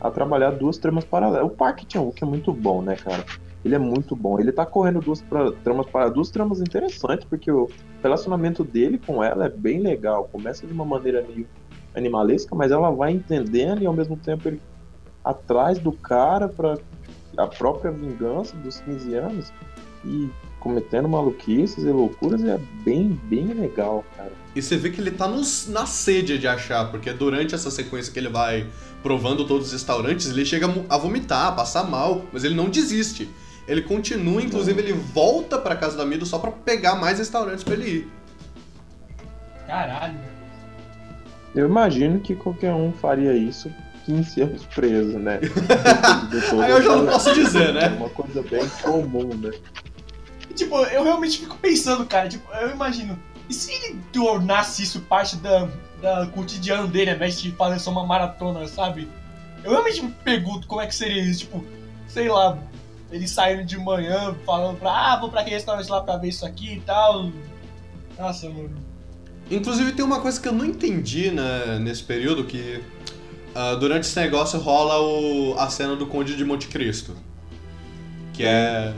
a trabalhar duas tramas paralelas. O Park Chan-wook é muito bom, né, cara? Ele é muito bom. Ele tá correndo duas pra- tramas para duas tramas interessantes, porque o relacionamento dele com ela é bem legal. Começa de uma maneira meio animalesca, mas ela vai entendendo e ao mesmo tempo ele atrás do cara pra a própria vingança dos 15 anos e cometendo maluquices e loucuras é bem, bem legal, cara. E você vê que ele tá nos- na sede de achar, porque durante essa sequência que ele vai provando todos os restaurantes, ele chega a vomitar, a passar mal, mas ele não desiste. Ele continua, inclusive ele volta pra casa do amigo só pra pegar mais restaurantes pra ele ir. Caralho. Eu imagino que qualquer um faria isso 15 anos preso, né? (laughs) Aí eu já não posso dizer, É né? uma coisa bem comum, né? Tipo, eu realmente fico pensando, cara, tipo, eu imagino. E se ele tornasse isso parte da, da cotidiano dele, ao invés de fazer só uma maratona, sabe? Eu realmente me pergunto como é que seria isso, tipo, sei lá, ele saindo de manhã falando pra, ah, vou pra aquele restaurante lá pra ver isso aqui e tal. Nossa, mano. Inclusive tem uma coisa que eu não entendi né, nesse período, que ah, durante esse negócio rola o, a cena do Conde de Monte Cristo. Que é.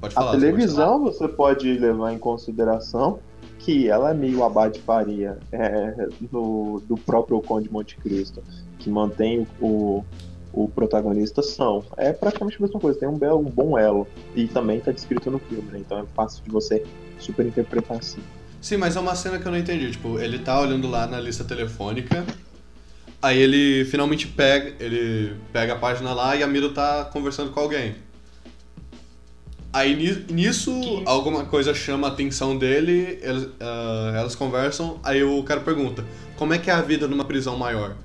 Pode falar. A televisão você pode levar em consideração que ela é meio Abade Faria é, no, do próprio Conde de Monte Cristo, que mantém o, o protagonista são. É praticamente a mesma coisa, tem um, belo, um bom elo. E também está descrito no filme, né? Então é fácil de você super interpretar assim. Sim, mas é uma cena que eu não entendi. Tipo, ele tá olhando lá na lista telefônica. Aí ele finalmente pega, ele pega a página lá e a Miro tá conversando com alguém. Aí ni- nisso, Que- alguma coisa chama a atenção dele, eles, ah, elas conversam, aí o cara pergunta, como é que é a vida numa prisão maior?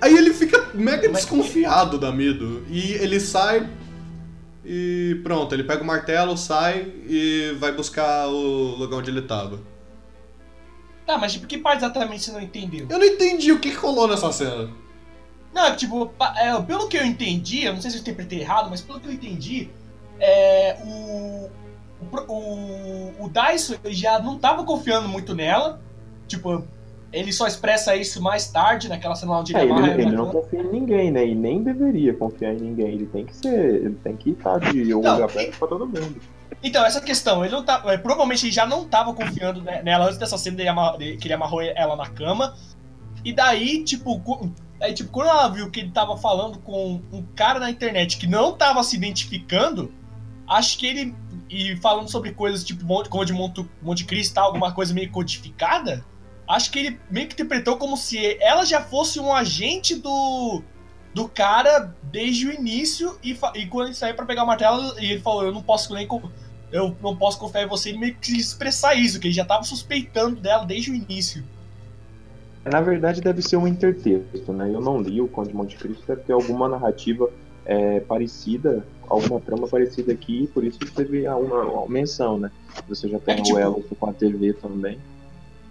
Aí ele fica mega é que- desconfiado da Mido, e ele sai e pronto, ele pega o martelo, sai e vai buscar o lugar onde ele tava. Tá, mas tipo, que parte exatamente você não entendeu? Eu não entendi o que rolou nessa cena. Não, tipo, pa- é, pelo que eu entendi, eu não sei se eu interpretei errado, mas pelo que eu entendi, é, o, o, o, o Dyson ele já não tava confiando muito nela. Tipo, ele só expressa isso mais tarde, naquela cena lá onde É, ele amarra ele, ele na não confia em ninguém, né? E nem deveria confiar em ninguém. Ele tem que ser. Ele tem que estar de olho Não, aberto pra todo mundo. Então, essa questão, ele não tá. é, Provavelmente ele já não tava confiando ne- nela antes dessa cena dele amar- de- que ele amarrou ela na cama. E daí, tipo, aí, tipo, quando ela viu que ele tava falando com um cara na internet que não tava se identificando, acho que ele. E falando sobre coisas tipo Monte- como de Monte, Monte Cristo, alguma coisa meio codificada, acho que ele meio que interpretou como se ela já fosse um agente do. Do cara desde o início e, e quando ele saiu pra pegar o martelo, e ele falou: Eu não posso nem. Eu não posso confiar em você, ele meio que expressar isso, que ele já tava suspeitando dela desde o início. Na verdade, deve ser um intertexto, né? Eu não li o Conde de Monte Cristo, deve ter alguma narrativa é, parecida, alguma trama parecida aqui, por isso teve a- uma, uma menção, né? Você já tem É que, o tipo, elo com a TV também.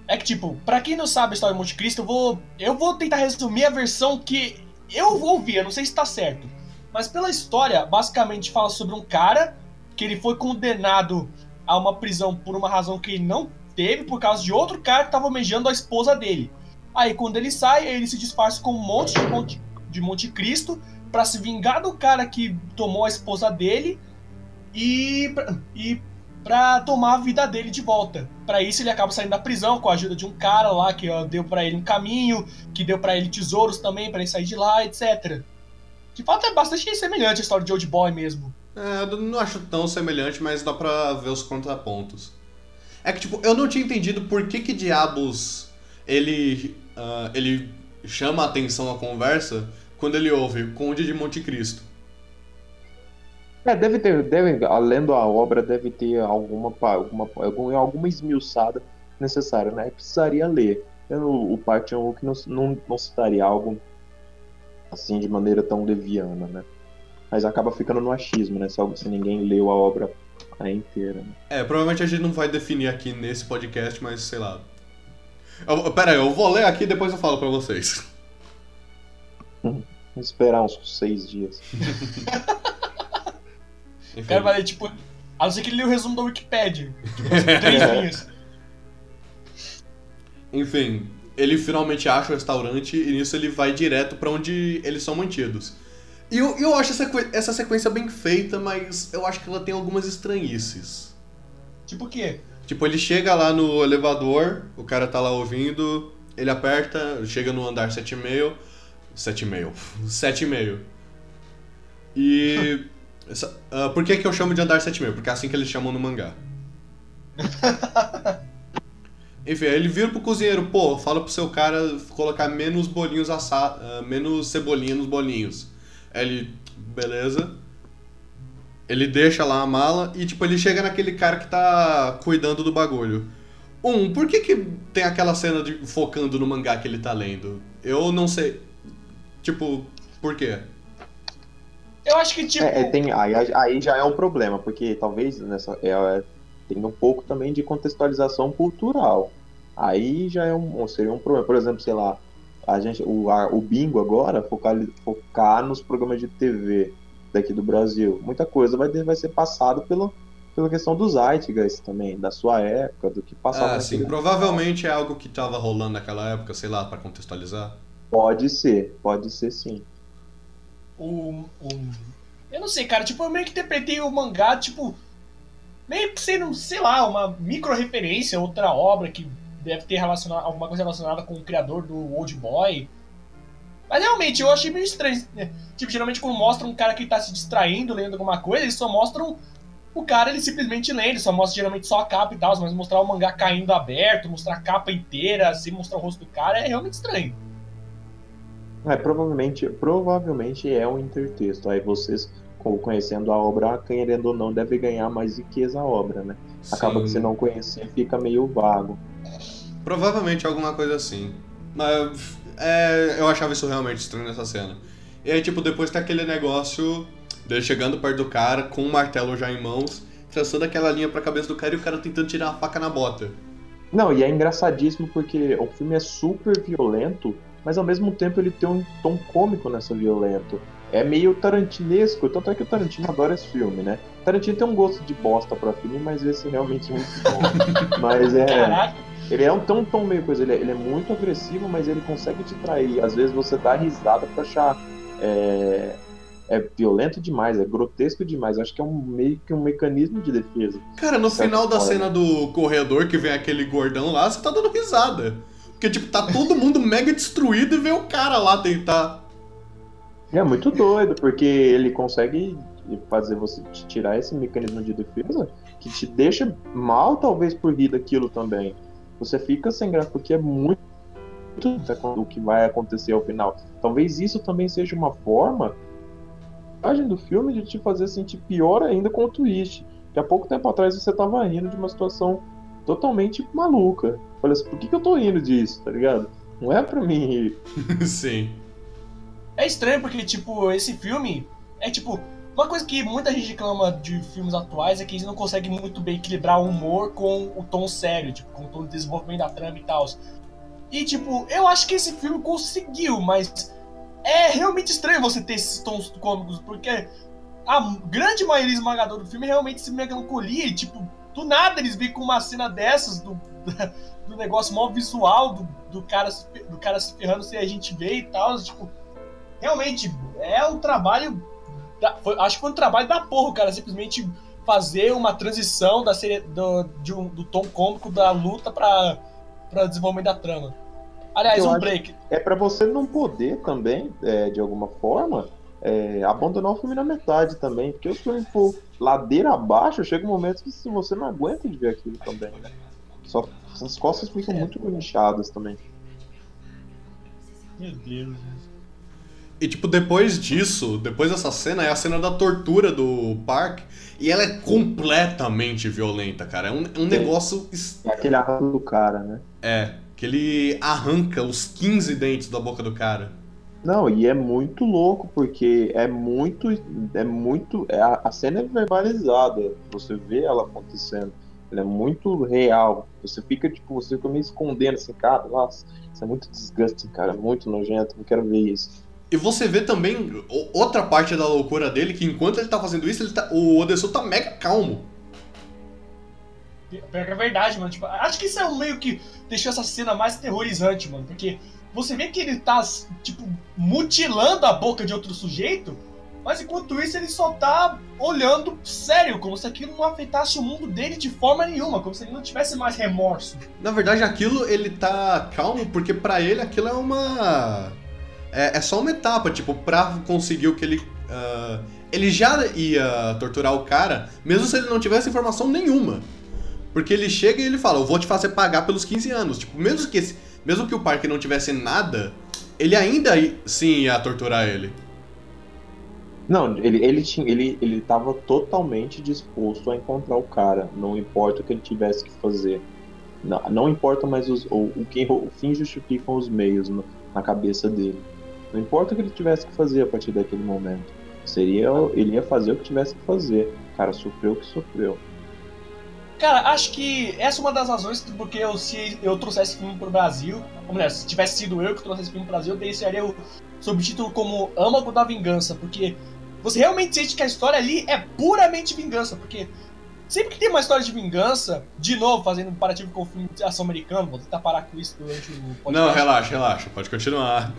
É que, tipo, pra quem não sabe a história de Monte Cristo, eu vou, eu vou tentar resumir a versão que eu vou eu não sei se tá certo. Mas pela história, basicamente fala sobre um cara que ele foi condenado a uma prisão por uma razão que ele não teve, por causa de outro cara que tava almejando a esposa dele. Aí quando ele sai, ele se disfarça como um monte de Monte, de Monte Cristo pra se vingar do cara que tomou a esposa dele e, e pra tomar a vida dele de volta. Pra isso ele acaba saindo da prisão com a ajuda de um cara lá que ó, deu pra ele um caminho, que deu pra ele tesouros também pra ele sair de lá, etc. De fato é bastante semelhante à história de Old Boy mesmo. É, eu não acho tão semelhante, mas dá pra ver os contrapontos. É que, tipo, eu não tinha entendido por que que diabos ele, ah, ele chama a atenção à conversa quando ele ouve Conde de Monte Cristo. É, deve ter, deve, lendo a obra, deve ter alguma, alguma, algum- alguma esmiuçada necessária, né? Precisaria ler. Eu, o Park Chan-wook não, não, não citaria algo assim de maneira tão leviana, né? Mas acaba ficando no achismo, né? Se, algo- se ninguém leu a obra a inteira. Né? É, provavelmente a gente não vai definir aqui nesse podcast, mas sei lá. Eu, pera aí, eu vou ler aqui e depois eu falo pra vocês. Vamos esperar uns seis dias. (laughs) O Enfim. cara vai tipo, a não ser que ele lê o resumo da Wikipedia. Tipo, assim, (laughs) três linhas. Enfim, ele finalmente acha o restaurante e nisso ele vai direto pra onde eles são mantidos. E eu, eu acho essa, essa sequência bem feita, mas eu acho que ela tem algumas estranhices. Tipo o quê? Tipo, ele chega lá no elevador, o cara tá lá ouvindo, ele aperta, chega no andar 7,5. 7,5. 7,5. E. (laughs) essa- ah, por que, que eu chamo de andar 7,5? Porque é assim que eles chamam no mangá. (laughs) Enfim, aí ele vira pro cozinheiro, pô, fala pro seu cara colocar menos bolinhos assados, menos cebolinha nos bolinhos. Aí ele, beleza. Ele deixa lá a mala e, tipo, ele chega naquele cara que tá cuidando do bagulho. Um, por que que tem aquela cena de focando no mangá que ele tá lendo? Eu não sei. Tipo, por quê? Eu acho que, tipo. É, é, tem, aí, aí já é um problema, porque talvez nessa é, é, tem um pouco também de contextualização cultural. Aí já é um, seria um problema. Por exemplo, sei lá, a gente, o, a- o bingo agora, focar, focar nos programas de TV daqui do Brasil. Muita coisa vai, vai ser passado pelo, pela questão dos Zeitgeist também, da sua época, do que passava Ah, sim, provavelmente é algo que tava rolando naquela época, sei lá, pra contextualizar. Pode ser, pode ser sim. O, o- Eu não sei, cara, tipo, eu meio que interpretei o mangá, tipo, meio que sendo, sei lá, uma micro referência, outra obra que deve ter relacionado, alguma coisa relacionada com o criador do Old Boy. Mas realmente, eu achei meio estranho. né? Tipo, geralmente quando mostram um cara que tá se distraindo, lendo alguma coisa, eles só mostram o cara ele simplesmente lendo, só mostra geralmente só a capa e tal, mas mostrar o mangá caindo aberto, mostrar a capa inteira, sem mostrar o rosto do cara, é realmente estranho. É, provavelmente, provavelmente é um intertexto. Aí vocês, co- conhecendo a obra, querendo ou não, deve ganhar mais riqueza a obra, né? Acaba que Sim. você não conhecer, fica meio vago. Provavelmente alguma coisa assim. Mas é, eu achava isso realmente estranho nessa cena. E aí, tipo, depois tem aquele negócio dele chegando perto do cara, com um martelo já em mãos, traçando aquela linha pra cabeça do cara e o cara tentando tirar a faca na bota. Não, e é engraçadíssimo porque o filme é super violento, mas ao mesmo tempo ele tem um tom cômico nessa violento. É meio tarantinesco, tanto é que o Tarantino adora esse filme, né? Tarantino tem um gosto de bosta pra filme, mas esse realmente é muito bom. (laughs) mas é. Caraca, Ele é um tão tom meio coisa, ele é, ele é muito agressivo, mas ele consegue te trair. Às vezes você dá risada pra achar. É, é violento demais, é grotesco demais. Acho que é um meio que um mecanismo de defesa. Cara, no final da cena do corredor que vem aquele gordão lá, você tá dando risada. Porque, tipo, tá todo mundo mega destruído e vê o cara lá tentar. É muito doido, porque ele consegue fazer você tirar esse mecanismo de defesa que te deixa mal, talvez, por rir daquilo também. Você fica sem graça, porque é muito o que vai acontecer ao final. Talvez isso também seja uma forma do filme de te fazer sentir pior ainda com o twist. Que há pouco tempo atrás você tava rindo de uma situação totalmente maluca. Falei assim, por que, que eu tô rindo disso, tá ligado? Não é pra mim rir. (laughs) Sim. É estranho porque, tipo, esse filme é tipo. Uma coisa que muita gente reclama de filmes atuais é que eles não conseguem muito bem equilibrar o humor com o tom sério, tipo, com o tom de desenvolvimento da trama e tal. E, tipo, eu acho que esse filme conseguiu, mas é realmente estranho você ter esses tons cômicos, porque a grande maioria esmagadora do filme é realmente esse melancolia e, tipo, do nada eles vêm com uma cena dessas, do, (laughs) do negócio mó visual, do, do, cara, se- do cara se ferrando sem a gente ver e tal, tipo, realmente é um trabalho. da- foi- acho que foi um trabalho da porra, cara, simplesmente fazer uma transição da série, do, de um- do tom cômico da luta pra, pra desenvolvimento da trama. Aliás, Eu um break. é pra você não poder também, é, de alguma forma, é, abandonar o filme na metade também. Porque o filme for ladeira abaixo, chega um momento que se você não aguenta de ver aquilo também, né? Só as costas ficam É. muito inchadas também. Meu Deus. E, tipo, depois disso, depois dessa cena, é a cena da tortura do Park. E ela é completamente violenta, cara. É um, é um negócio. É aquele arranco do cara, né? É. Que ele arranca os 15 dentes da boca do cara. Não, e é muito louco, porque é muito. É muito. é a, cena é verbalizada. Você vê ela acontecendo. Ela é muito real. Você fica, tipo, você fica meio escondendo assim, cara, nossa, isso é muito disgusting, cara, muito nojento, não quero ver isso. E você vê também outra parte da loucura dele, que enquanto ele tá fazendo isso, ele tá, o Odessu tá mega calmo. Pior que é verdade, mano. Tipo, acho que isso é o meio que deixou essa cena mais aterrorizante, mano. Porque você vê que ele tá, tipo, mutilando a boca de outro sujeito, mas enquanto isso ele só tá olhando sério, como se aquilo não afetasse o mundo dele de forma nenhuma, como se ele não tivesse mais remorso. Na verdade, aquilo ele tá calmo porque pra ele aquilo é uma. É, é só uma etapa, tipo, pra conseguir o que ele. ah, ele já ia torturar o cara, mesmo se ele não tivesse informação nenhuma. Porque ele chega e ele fala, eu vou te fazer pagar pelos 15 anos. Tipo, mesmo que, esse, mesmo que o parque não tivesse nada, ele ainda sim ia torturar ele. Não, ele, ele, tinha, ele, ele tava totalmente disposto a encontrar o cara, não importa o que ele tivesse que fazer. Não, não importa mais os, o, o, que, o fim justificam os meios no- na cabeça dele. Não importa o que ele tivesse que fazer a partir daquele momento. Seria, ele ia fazer o que tivesse que fazer. O cara sofreu o que sofreu. Cara, acho que essa é uma das razões porque eu, se eu trouxesse esse filme pro Brasil, ou melhor, se tivesse sido eu que trouxesse esse filme pro Brasil, eu deixaria o subtítulo como Âmago da Vingança, porque você realmente sente que a história ali é puramente vingança, porque sempre que tem uma história de vingança, de novo, fazendo um comparativo com o filme de ação americano, vou tentar parar com isso durante o podcast. Não, relaxa, relaxa, pode continuar.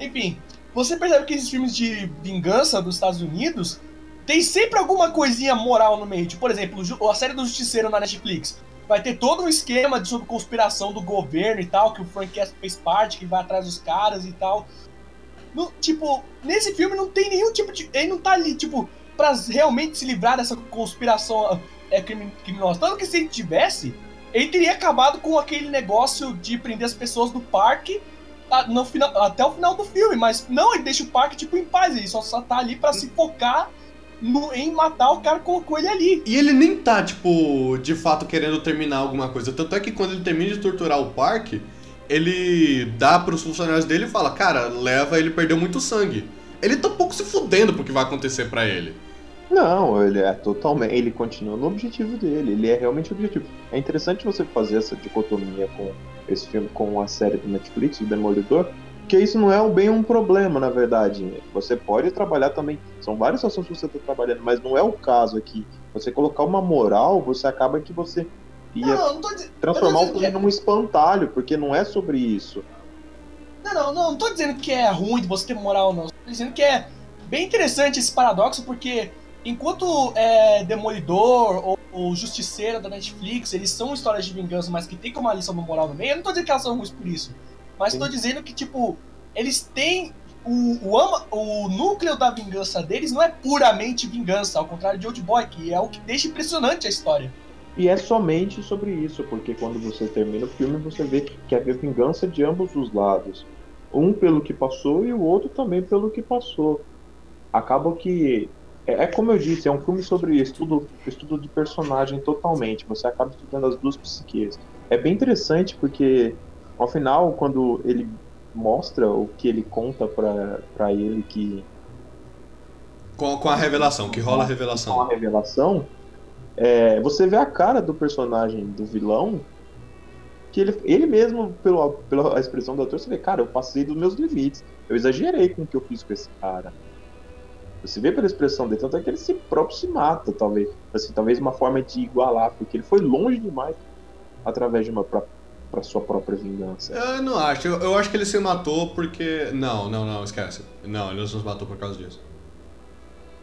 Enfim, você percebe que esses filmes de vingança dos Estados Unidos tem sempre alguma coisinha moral no meio. Tipo, por exemplo, a série do Justiceiro na Netflix. Vai ter todo um esquema de sobre conspiração do governo e tal, que o Frank Castle fez parte, que vai atrás dos caras e tal. No- tipo, nesse filme não tem nenhum tipo de. Ele não tá ali, tipo, pra realmente se livrar dessa conspiração é, criminosa. Tanto que se ele tivesse, ele teria acabado com aquele negócio de prender as pessoas no parque no final, até o final do filme, mas não, ele deixa o parque tipo em paz, ele só, só tá ali pra se focar no- em matar o cara colocou ele ali. E ele nem tá, tipo, de fato querendo terminar alguma coisa. Tanto é que quando ele termina de torturar o parque, ele dá pros funcionários dele e fala: Cara, leva, ele perdeu muito sangue. Ele tá um pouco se fudendo pro que vai acontecer pra ele. Não, ele é totalmente. Ele continua no objetivo dele. Ele é realmente o objetivo. É interessante você fazer essa dicotomia com esse filme, com a série do Netflix, o Demolidor, Porque isso não é um- bem um problema, na verdade. Você pode trabalhar também. São vários assuntos que você está trabalhando, mas não é o caso aqui. Você colocar uma moral, você acaba que você ia Não, não, tô, transformar o filme num espantalho, porque não é sobre isso. Não, não, não, não tô dizendo que é ruim de você ter moral, não. Tô dizendo que é bem interessante esse paradoxo, porque enquanto é, Demolidor ou, ou Justiceira da Netflix, eles são histórias de vingança, mas que tem como uma lição moral no meio, eu não tô dizendo que elas são ruins por isso. Mas tô dizendo que, tipo, eles têm. O, o, ama, o núcleo da vingança deles não é puramente vingança, ao contrário de Old Boy, que é o que deixa impressionante a história. E é somente sobre isso, porque quando você termina o filme, você vê que havia vingança de ambos os lados. Um pelo que passou e o outro também pelo que passou. Acaba que. É, é como eu disse, é um filme sobre estudo, estudo de personagem totalmente. Você acaba estudando as duas psiques. É bem interessante porque, ao final, quando ele mostra o que ele conta pra, pra ele que Com, com a revelação, que rola a com a revelação. revelação, é, você vê a cara do personagem do vilão, que ele, ele mesmo, pela, pela expressão do ator, você vê, cara, eu passei dos meus limites, eu exagerei com o que eu fiz com esse cara. Você vê pela expressão dele, tanto é que ele se próprio se mata, talvez. Assim, talvez uma forma de igualar, porque ele foi longe demais através de uma pra, pra sua própria vingança. Eu não acho, eu, eu acho que ele se matou porque. Não, não, não, esquece. Não, ele não se matou por causa disso.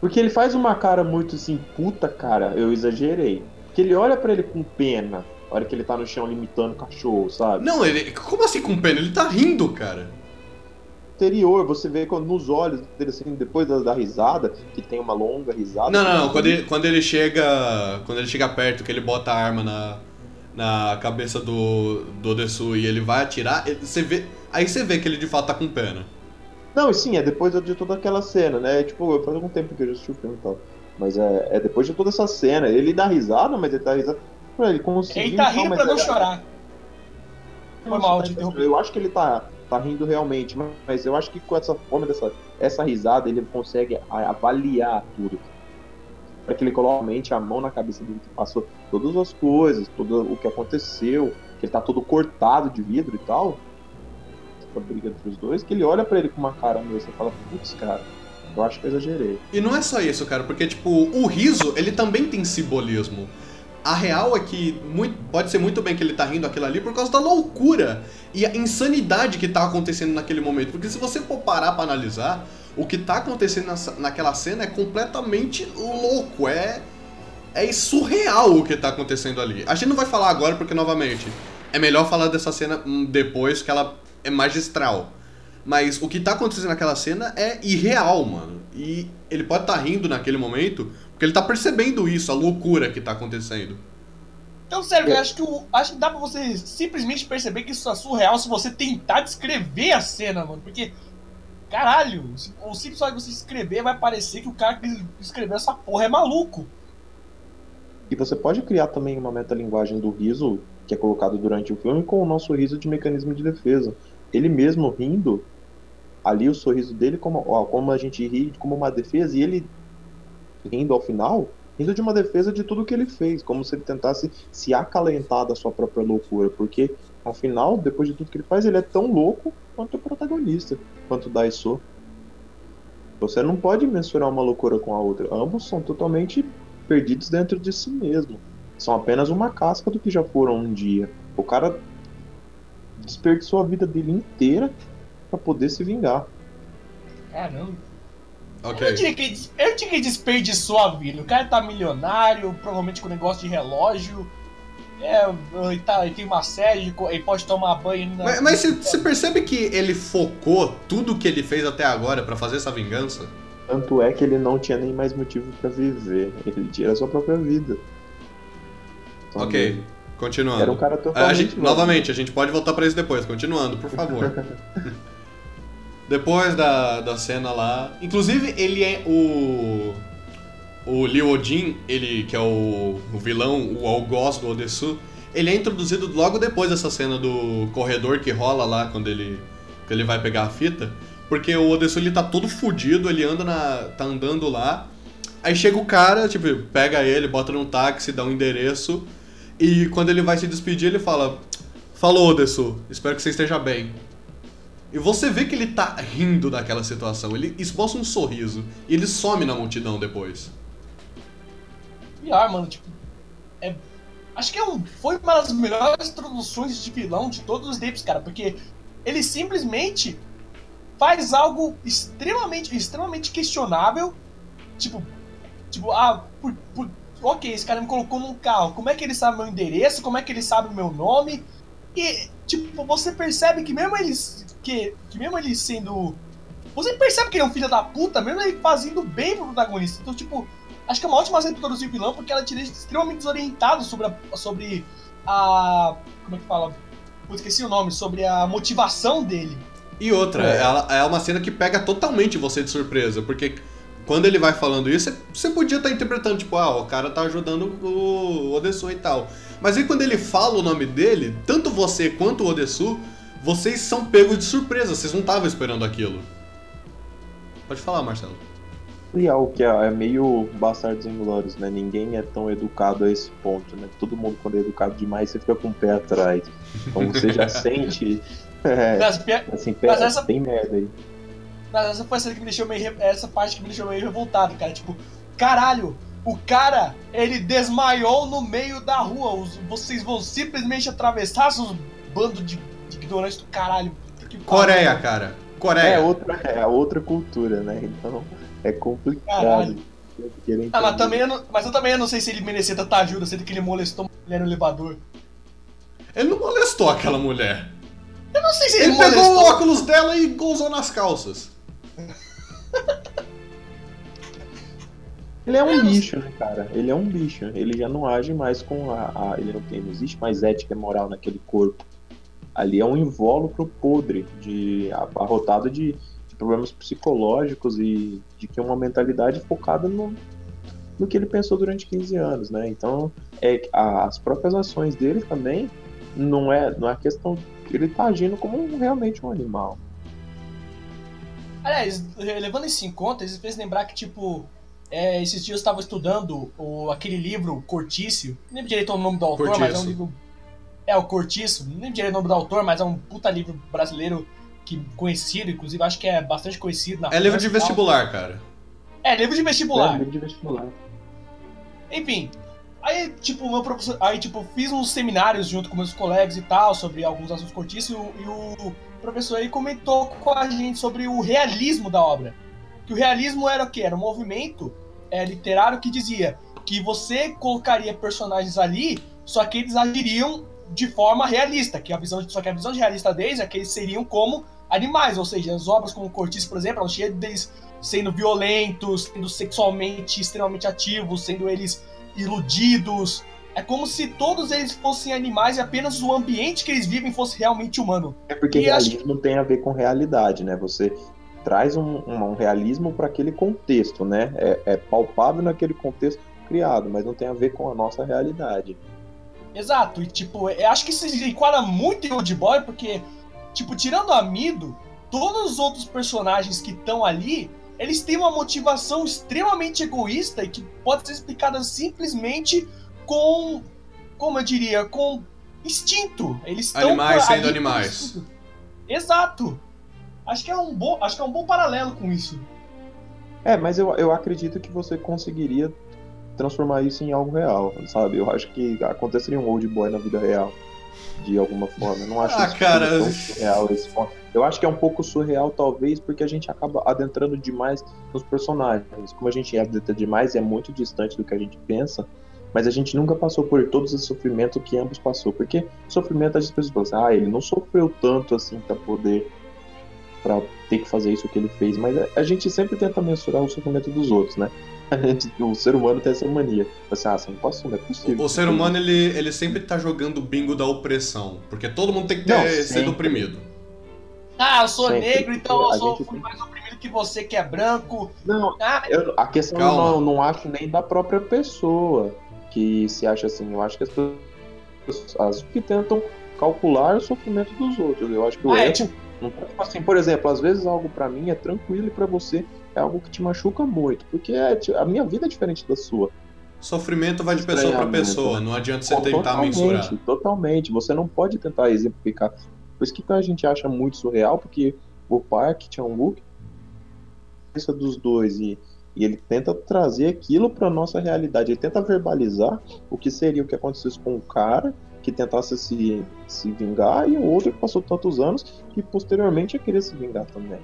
Porque ele faz uma cara muito assim, puta cara, eu exagerei. Porque ele olha pra ele com pena, a hora que ele tá no chão limitando o cachorro, sabe? Não, ele. Como assim com pena? Ele tá rindo, cara. Anterior, você vê quando, nos olhos dele, assim, depois da, da risada, que tem uma longa risada. Não, não, não. Quando ele, quando ele chega. Quando ele chega perto, que ele bota a arma na, na cabeça do, do Odessu e ele vai atirar, ele- você vê. Aí você vê que ele de fato tá com pena. Não, e sim, é depois de toda aquela cena, né? Tipo, faz algum tempo que eu já assisti o filme e tal. Mas é, é depois de toda essa cena. Ele dá risada, mas ele dá risada. Ele. Ele tá não, rindo mas pra não é- chorar. Foi mal, te interrompi. Eu acho que ele tá, tá rindo realmente, mas- eu acho que com essa forma dessa essa risada ele consegue avaliar tudo. Para que ele coloque a mão na cabeça dele que passou todas as coisas, tudo o que aconteceu, que ele tá todo cortado de vidro e tal. Essa briga entre os dois, que ele olha pra ele com uma cara assim e fala, putz, cara, eu acho que eu exagerei. E não é só isso, cara, porque, tipo, o riso, ele também tem simbolismo. A real é que muito- pode ser muito bem que ele tá rindo aquilo ali por causa da loucura e a insanidade que tá acontecendo naquele momento. Porque se você for parar pra analisar, o que tá acontecendo nessa- naquela cena é completamente louco. É, é surreal o que tá acontecendo ali. A gente não vai falar agora porque, novamente, é melhor falar dessa cena hum, depois que ela é magistral. Mas o que tá acontecendo naquela cena é irreal, mano. E ele pode estar rindo naquele momento, porque ele tá percebendo isso, a loucura que tá acontecendo. Então, sério, eu acho que, acho que dá pra você simplesmente perceber que isso é surreal se você tentar descrever a cena, mano. Porque, caralho, o simples só de você escrever vai parecer que o cara que escreveu essa porra é maluco. E você pode criar também uma metalinguagem do riso, que é colocado durante o filme, com o nosso riso de mecanismo de defesa. Ele mesmo rindo, ali o sorriso dele, como, ó, como a gente ri, como uma defesa, e ele rindo ao final, rindo de uma defesa de tudo que ele fez, como se ele tentasse se acalentar da sua própria loucura, porque ao final, depois de tudo que ele faz, ele é tão louco quanto o protagonista, quanto o Daiso. Você não pode mensurar uma loucura com a outra. Ambos são totalmente perdidos dentro de si mesmo. São apenas uma casca do que já foram um dia. O cara desperdiçou a vida dele inteira pra poder se vingar. Caramba. Eu Ok. não diria que ele, eu diria que desperdiçou a vida. O cara tá milionário, provavelmente com negócio de relógio. É, ele, tá, ele tem uma série, de ele pode tomar banho na. Mas, mas você, você percebe que ele focou tudo que ele fez até agora pra fazer essa vingança? Tanto é que ele não tinha nem mais motivo pra viver. Ele tira a sua própria vida. Então, Ok, continuando. Era um cara A totalmente. gente- louco. novamente, a gente pode voltar pra isso depois, continuando, por favor. (laughs) depois da, da cena lá. Inclusive, ele é o. O Liu Odin, ele que é o, o vilão, o algoz do Odessu, ele é introduzido logo depois dessa cena do corredor que rola lá quando ele, que ele vai pegar a fita. Porque o Odessu ele tá todo fudido, ele anda na. tá andando lá. Aí chega o cara, tipo, pega ele, bota num táxi, dá um endereço. E quando ele vai se despedir, ele fala: Falou, Odessu, espero que você esteja bem. E você vê que ele tá rindo daquela situação. Ele esboça um sorriso. E ele some na multidão depois. Pior, mano, tipo. É, acho que é um, foi uma das melhores introduções de vilão de todos os tempos, cara, porque ele simplesmente faz algo extremamente, extremamente questionável. Tipo, tipo, ah, por, por, ok, esse cara me colocou num carro. Como é que ele sabe meu endereço? Como é que ele sabe o meu nome? E, tipo, você percebe que mesmo ele. Que, que mesmo ele sendo. Você percebe que ele é um filho da puta, mesmo ele fazendo bem pro protagonista. Então, tipo, acho que é uma ótima série de introduzir o vilão, porque ela te deixa extremamente desorientado sobre a. sobre a. Como é que fala? Eu esqueci o nome, sobre a motivação dele. E outra, É. ela é uma cena que pega totalmente você de surpresa, porque quando ele vai falando isso, você- você podia estar interpretando, tipo, ah, o cara tá ajudando o Odessu e tal. Mas aí quando ele fala o nome dele, tanto você quanto o Odessu, vocês são pegos de surpresa, vocês não estavam esperando aquilo. Pode falar, Marcelo. E algo que é, é meio Bastardos Inglórios, né? Ninguém é tão educado a esse ponto, né? Todo mundo, quando é educado demais, você fica com o pé atrás. Então você já (laughs) sente. É, Mas, assim, pé, Mas essa- tem merda aí. mas essa foi a cena que me deixou meio. Essa parte que me deixou meio revoltado, cara. Tipo, caralho, o cara, ele desmaiou no meio da rua. Os- vocês vão simplesmente atravessar seus bando de, de ignorantes do caralho. Coreia, cara. É Coreia. outra, é outra cultura, né? Então é complicado. Ah, mas, também eu não, mas eu também não sei se ele merecia tanta ajuda, sendo que ele molestou uma mulher no elevador. Ele não molestou aquela mulher. Eu não sei se ele, Ele pegou o molestou. óculos dela e gouzou nas calças. Ele é um bicho, né, cara? Ele é um bicho. Ele já não age mais com a. a- ele não tem. Não existe mais ética e moral naquele corpo. Ali é um invólucro podre, de abarrotado de problemas psicológicos e de que uma mentalidade focada no, no que ele pensou durante 15 anos, né? Então, é, as próprias ações dele também não é, não é questão que ele tá agindo como um- realmente um animal. Aliás, levando isso em conta, isso fez lembrar que, tipo, é, esses dias eu estava estudando o, aquele livro Cortício. Não lembro direito o nome do autor, mas é um Cortiço. livro. É, o Cortiço. Não lembro direito o nome do autor, mas é um puta livro brasileiro que conhecido, inclusive acho que é bastante conhecido na É livro de vestibular, cara. É, livro de vestibular. É, livro de vestibular. Enfim. Aí, tipo, meu professor. Aí, tipo, fiz uns seminários junto com meus colegas e tal, sobre alguns assuntos cortiços, e o, e o professor aí comentou com a gente sobre o realismo da obra. Que o realismo era o quê? Era um movimento é, literário que dizia que você colocaria personagens ali, só que eles agiriam de forma realista. Que a visão, só que a visão de realista deles é que eles seriam como animais, ou seja, as obras como Cortiço, por exemplo, cheias deles sendo violentos, sendo sexualmente extremamente ativos, sendo eles iludidos. É como se todos eles fossem animais e apenas o ambiente que eles vivem fosse realmente humano. É porque E acho realismo tem a ver com realidade, né? Você traz um, um- um realismo para aquele contexto, né? É, é palpável naquele contexto criado, mas não tem a ver com a nossa realidade. Exato, e tipo, eu acho que isso se enquadra muito em Old Boy, porque, tipo, tirando o Amido, todos os outros personagens que estão ali, eles têm uma motivação extremamente egoísta e que pode ser explicada simplesmente com, como eu diria, com instinto. Eles estão Animais sendo animais. Exato. Acho que é um bom, acho que é um bom paralelo com isso. É, mas eu, eu acredito que você conseguiria transformar isso em algo real, sabe? Eu acho que aconteceria um old boy na vida real, de alguma forma. Eu não acho Ah, isso cara. tão surreal esse ponto. Eu acho que é um pouco surreal, talvez, porque a gente acaba adentrando demais nos personagens. Como a gente adentra demais, é muito distante do que a gente pensa, mas a gente nunca passou por todo esse sofrimento que ambos passou. Porque sofrimento, as pessoas falam assim, ah, ele não sofreu tanto assim pra poder pra ter que fazer isso que ele fez, mas a- a gente sempre tenta mensurar o sofrimento dos outros, né? Gente, (laughs) o ser humano tem essa mania. Assim, ah, você não não é possível. O ser humano, ele, ele sempre tá jogando o bingo da opressão. Porque todo mundo tem que ter, Não, ser sempre. oprimido. Ah, eu sou Sempre. negro, então A eu sou gente fui mais oprimido que você que é branco. Não, Ah, eu- a questão Calma. eu não, não acho nem da própria pessoa que se acha assim. Eu acho que as pessoas as que tentam calcular o sofrimento dos outros. Eu acho que o Ah, é, não tá tipo assim, por exemplo, às vezes algo pra mim é tranquilo e pra você é algo que te machuca muito, porque é, a minha vida é diferente da sua. Sofrimento vai de pessoa Estranhamento, pessoa. né? Não adianta você tentar mensurar. Totalmente, totalmente. Você não pode tentar exemplificar. Por isso que a gente acha muito surreal, porque o Park Chan-wook cabeça dos dois e, e ele tenta trazer aquilo para nossa realidade. Ele tenta verbalizar o que seria o que acontecesse com o cara que tentasse se, se vingar e o outro que passou tantos anos que posteriormente ia querer se vingar também.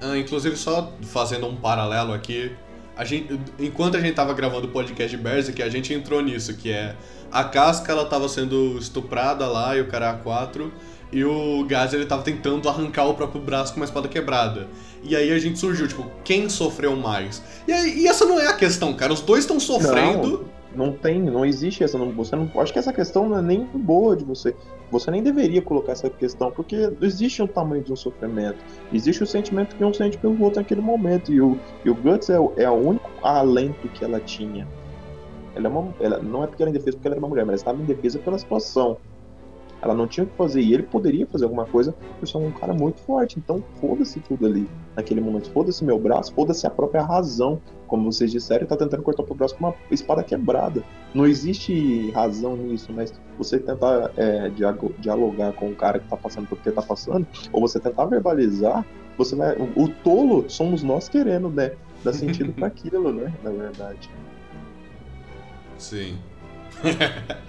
Ah, inclusive, só fazendo um paralelo aqui, a gente, enquanto a gente tava gravando o podcast de Berserk, a gente entrou nisso, que é a Casca ela tava sendo estuprada lá e o cara A4, e o Gaz ele tava tentando arrancar o próprio braço com uma espada quebrada. E aí a gente surgiu, tipo, quem sofreu mais? E, aí, e essa não é a questão, cara. Os dois estão sofrendo. Não, não tem, não existe essa. Não, você não, acho que essa questão não é nem boa de você. Você nem deveria colocar essa questão, porque existe um tamanho de um sofrimento. Existe o sentimento que um sente pelo outro naquele momento. E o, e o Guts é o, é o único alento que ela tinha. Ela, é uma, ela não é porque ela é indefesa porque ela era uma mulher, mas ela estava indefesa pela situação. Ela não tinha o que fazer. E ele poderia fazer alguma coisa por ser um cara muito forte. Então, foda-se tudo ali naquele momento. Foda-se meu braço, foda-se a própria razão. Como vocês disseram, ele tá tentando cortar o braço com uma espada quebrada. Não existe razão nisso, mas você tentar é, dialogar com o cara que tá passando por que tá passando, ou você tentar verbalizar, você vai. O tolo somos nós querendo, né? Dar sentido para (laughs) aquilo, né? Na verdade. Sim. (laughs)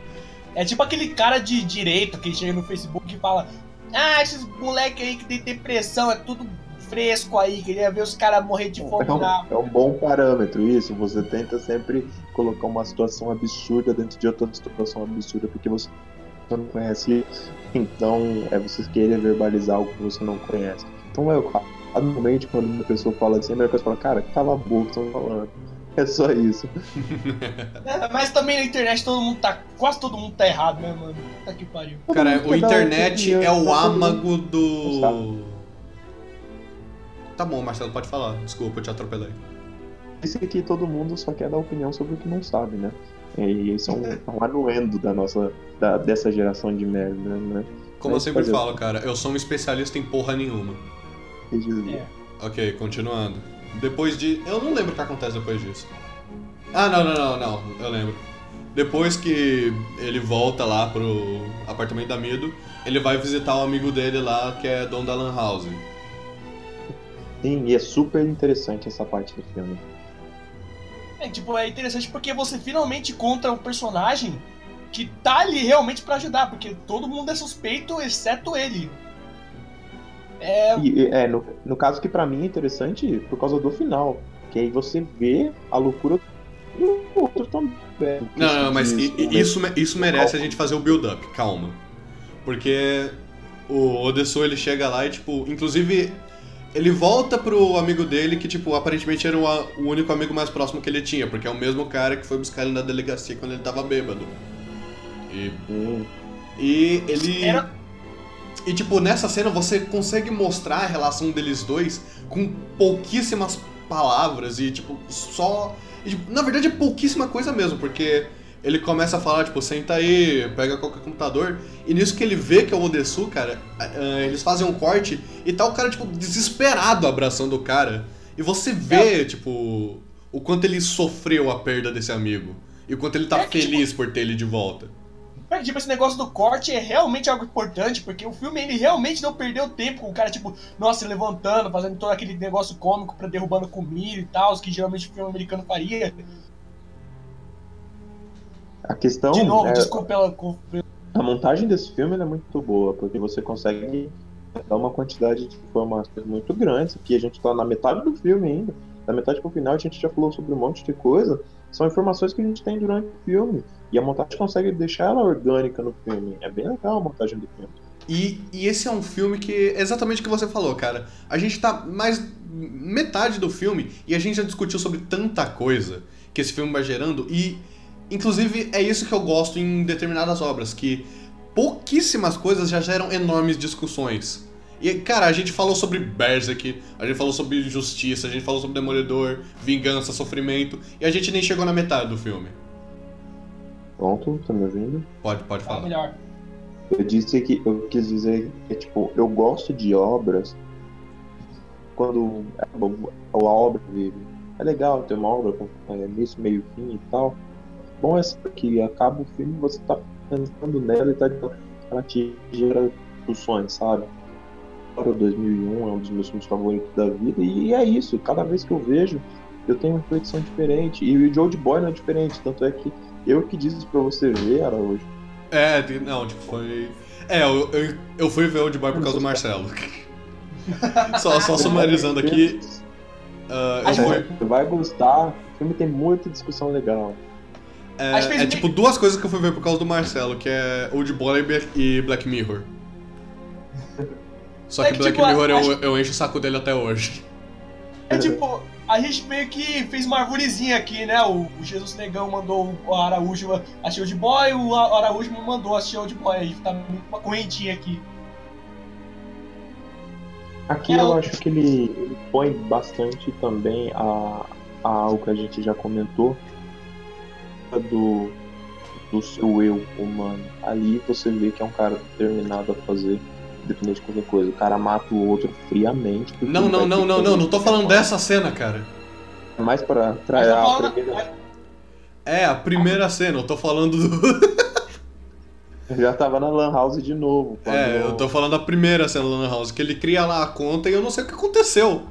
É tipo aquele cara de direito que chega no Facebook e fala: Ah, esses moleque aí que tem depressão, é tudo fresco aí, queria ver os caras morrer de fome é um. É um bom parâmetro isso. Você tenta sempre colocar uma situação absurda dentro de outra situação absurda, porque você não conhece Então, é você querer verbalizar algo que você não conhece. Então, é, normalmente, quando uma pessoa fala assim, a melhor coisa é falar, cara, cala a boca, estão falando. É só isso. É, mas também na internet todo mundo tá. Quase todo mundo tá errado, né, mano? Tá que pariu. Cara, o internet é o âmago do. Tá bom, Marcelo, pode falar. Desculpa, eu te atropelei. Isso aqui todo mundo só quer dar opinião sobre o que não sabe, né? E isso é um, é um anuendo da nossa. Da, dessa geração de merda, né? Como eu sempre falo, cara, eu sou um especialista em porra nenhuma. É. Ok, continuando. Depois de. Eu não lembro o que acontece depois disso. Ah, não, não, não, não. Eu lembro. Depois que ele volta lá pro apartamento da Mido, ele vai visitar o um amigo dele lá, que é Don da Lan House. Sim, e é super interessante essa parte do filme. É, tipo, é interessante porque você finalmente encontra um personagem que tá ali realmente para ajudar, porque todo mundo é suspeito, exceto ele. É, e, é no, no caso que para mim é interessante por causa do final. Que aí você vê a loucura do outro também. Não, não, mas isso, isso merece a gente fazer o build-up, calma. Porque o Odessu ele chega lá e, tipo, inclusive ele volta pro amigo dele que, tipo, aparentemente era o, o único amigo mais próximo que ele tinha, porque é o mesmo cara que foi buscar ele na delegacia quando ele tava bêbado. E. Hum. E ele. Era e, tipo, nessa cena você consegue mostrar a relação deles dois com pouquíssimas palavras e, tipo, só. E, tipo, na verdade é pouquíssima coisa mesmo, porque ele começa a falar, tipo, senta aí, pega qualquer computador. E nisso que ele vê que é o Odessu, cara, eles fazem um corte e tá o cara, tipo, desesperado abraçando o cara. E você vê, é. tipo, o quanto ele sofreu a perda desse amigo. E o quanto ele tá é tipo, feliz tipo... por ter ele de volta. É, tipo, esse negócio do corte é realmente algo importante, porque o filme ele realmente não perdeu tempo com o cara, tipo, nossa, levantando, fazendo todo aquele negócio cômico pra derrubando comida e tal, que geralmente o filme americano faria. A questão. De novo, é... desculpa pela. A montagem desse filme é muito boa, porque você consegue dar uma quantidade de informações muito grandes, que a gente tá na metade do filme ainda. Da metade pro final a gente já falou sobre um monte de coisa. São informações que a gente tem durante o filme. E a montagem consegue deixar ela orgânica no filme. É bem legal a montagem do filme. E, e esse é um filme que é exatamente o que você falou, cara. A gente tá mais metade do filme e a gente já discutiu sobre tanta coisa que esse filme vai gerando e inclusive é isso que eu gosto em determinadas obras, que pouquíssimas coisas já geram enormes discussões. E, cara, a gente falou sobre Berserk, a gente falou sobre justiça, a gente falou sobre Demolidor, vingança, sofrimento, e a gente nem chegou na metade do filme. Pronto, tá me ouvindo? Pode, pode falar. melhor. Eu disse que eu quis dizer que tipo, eu gosto de obras quando a obra vive. É legal ter uma obra com é, início, meio fim e tal. Bom é que acaba o filme você tá pensando nela e tá ela te gera discussões, sabe? adoro 2001, é um dos meus filmes favoritos da vida, e é isso, cada vez que eu vejo, eu tenho uma reflexão diferente, e o Joe Boy não é diferente, tanto é que eu que disse pra você ver, Araújo. É, não, tipo, foi. É, eu, eu, eu fui ver Old Boy por causa do Marcelo. (laughs) só, só sumarizando aqui. ah, eu Acho fui- Você vai gostar, o filme tem muita discussão legal. é, é tipo duas coisas que eu fui ver por causa do Marcelo, que é Old Boy e Black Mirror. Só É que que, Black tipo, Mirror acho- eu, eu encho o saco dele até hoje. É tipo, a gente meio que fez uma arvorezinha aqui, né? O, o Jesus Negão mandou o Araújo assistir Old Boy, o Araújo mandou assistir Old Boy. A gente tá uma correntinha aqui. Aqui É, eu o- acho que ele, ele põe bastante também a, a o que a gente já comentou do, do seu eu humano. Ali você vê que é um cara determinado a fazer, independente de qualquer coisa. O cara mata o outro friamente. Não, não, não, não, não, não tô falando dessa cena, cara. Mais pra trair tô a primeira. É, a primeira cena, eu tô falando do. (laughs) Eu já tava na Lan House de novo. quando- É, eu tô falando da primeira cena do Lan House, que ele cria lá a conta e eu não sei o que aconteceu.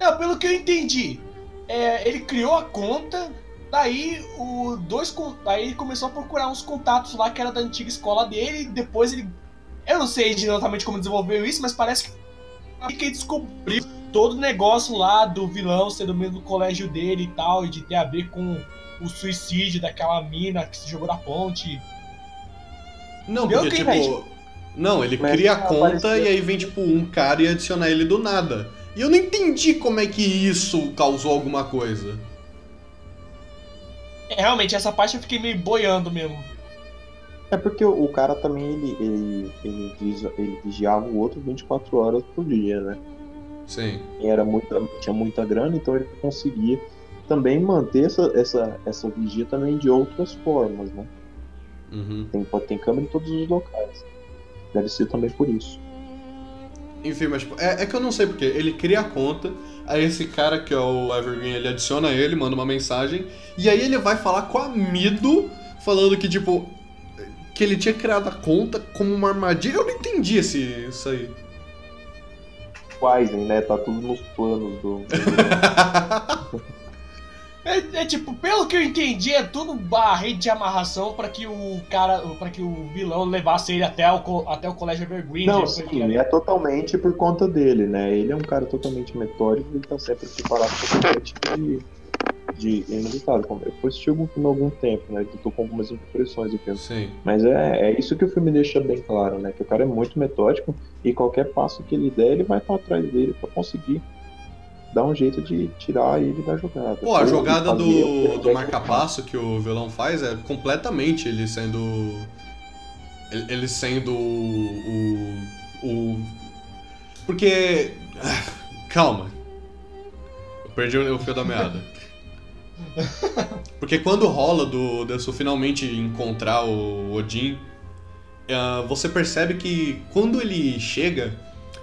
Não, pelo que eu entendi, é, ele criou a conta, daí o dois daí ele começou a procurar uns contatos lá que era da antiga escola dele, e depois ele eu não sei exatamente como desenvolveu isso, mas parece que que ele descobriu todo o negócio lá do vilão ser do mesmo colégio dele e tal, e de ter a ver com o suicídio daquela mina que se jogou da ponte. Não, porque, que tipo. Não, ele Mas cria a conta apareceu. e aí vem, tipo, um cara e adiciona ele do nada. E eu não entendi como é que isso causou alguma coisa. É, realmente, essa parte eu fiquei meio boiando mesmo. É porque o, cara também ele, ele, ele, ele vigiava o outro 24 horas por dia, né? Sim. E era muita, tinha muita grana, então ele conseguia também manter essa, essa, essa vigia também de outras formas, né? Uhum. Tem, ter câmera em todos os locais. Deve ser também por isso. Enfim, mas tipo, é, é que eu não sei porque. Ele cria a conta, aí esse cara que é o Evergreen, ele adiciona ele, manda uma mensagem, e aí ele vai falar com a Mido, falando que, tipo, que ele tinha criado a conta como uma armadilha. Eu não entendi esse, isso aí. Wisen, né? Tá tudo nos planos do. (laughs) É, é tipo, pelo que eu entendi, é tudo uma rede de amarração pra que o cara, para que o vilão levasse ele até o, até o colégio Evergreen. Não, que sim, é totalmente por conta dele, né? Ele é um cara totalmente metódico, ele tá sempre preparado pra qualquer tipo de, de inusitado. Eu algum filme há algum tempo, né? Eu tô com algumas impressões do filme. Sim. Mas é, é isso que o filme deixa bem claro, né? Que o cara é muito metódico e qualquer passo que ele der, ele vai estar atrás dele pra conseguir dar um jeito de tirar ele da jogada. Pô, a jogada que do, do marca-passo que o vilão faz é completamente ele sendo. Ele, sendo o. o. o- Porque. ah, Calma. Eu perdi o fio da meada. Porque quando rola do Desu finalmente encontrar o Odin, ah, você percebe que quando ele chega,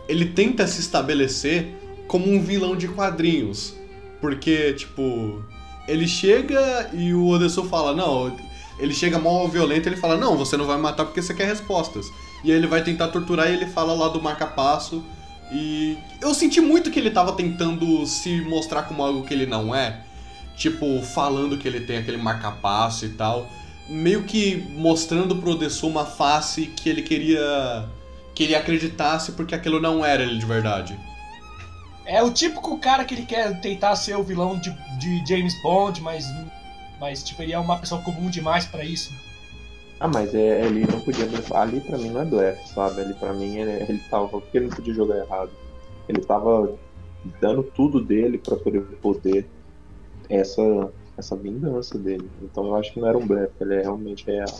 ele tenta se estabelecer como um vilão de quadrinhos. Porque, tipo, ele chega e o Odesu fala, não, ele chega mal violento ele fala, não, você não vai matar porque você quer respostas. E aí ele vai tentar torturar e ele fala lá do marca-passo. E eu senti muito que ele tava tentando se mostrar como algo que ele não é. Tipo, falando que ele tem aquele marca-passo e tal. Meio que mostrando pro Odesu uma face que ele queria. que ele acreditasse porque aquilo não era ele de verdade. É o típico cara que ele quer tentar ser o vilão de, de James Bond, mas, mas tipo, ele é uma pessoa comum demais pra isso. Ah, mas é, ele não podia blefar. Ali pra mim não é blefe, sabe? Ali pra mim ele, ele tava. Porque ele não podia jogar errado. Ele tava dando tudo dele pra poder poder essa, essa vingança dele. Então eu acho que não era um blefe, ele é realmente real.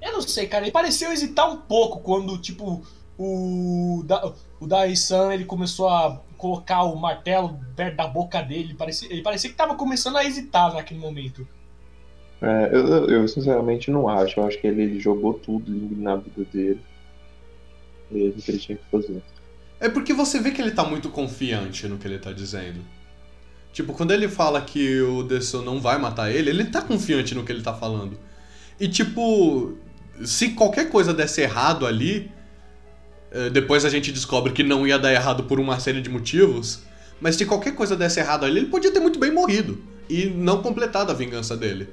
Eu não sei, cara, ele pareceu hesitar um pouco quando, tipo, o, da, o Dai-san ele começou a colocar o martelo perto da boca dele. Ele parecia, ele parecia que tava começando a hesitar naquele momento. É, eu, eu- eu sinceramente não acho. Eu acho que ele jogou tudo na vida dele. Mesmo que ele tinha que fazer. É porque você vê que ele tá muito confiante no que ele tá dizendo. Tipo, quando ele fala que o Desu não vai matar ele, ele tá confiante no que ele tá falando. E tipo, se qualquer coisa desse errado ali, eh, depois a gente descobre que não ia dar errado por uma série de motivos. Mas se qualquer coisa desse errado ali, ele podia ter muito bem morrido. E não completado a vingança dele.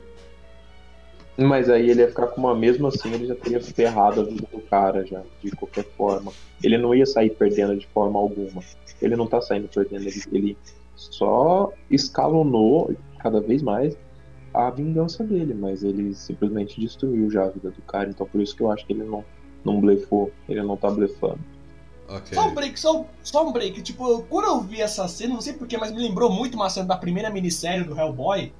Mas aí ele ia ficar com uma mesmo assim, ele já teria ferrado a vida do cara já, de qualquer forma. Ele não ia sair perdendo de forma alguma. Ele não tá saindo perdendo, ele, ele só escalonou cada vez mais a vingança dele, mas ele simplesmente destruiu já a vida do cara, então por isso que eu acho que ele não, não blefou, ele não tá blefando. Ok. Só um break, só, só um break. Tipo, quando eu vi essa cena, não sei porquê, mas me lembrou muito uma cena da primeira minissérie do Hellboy.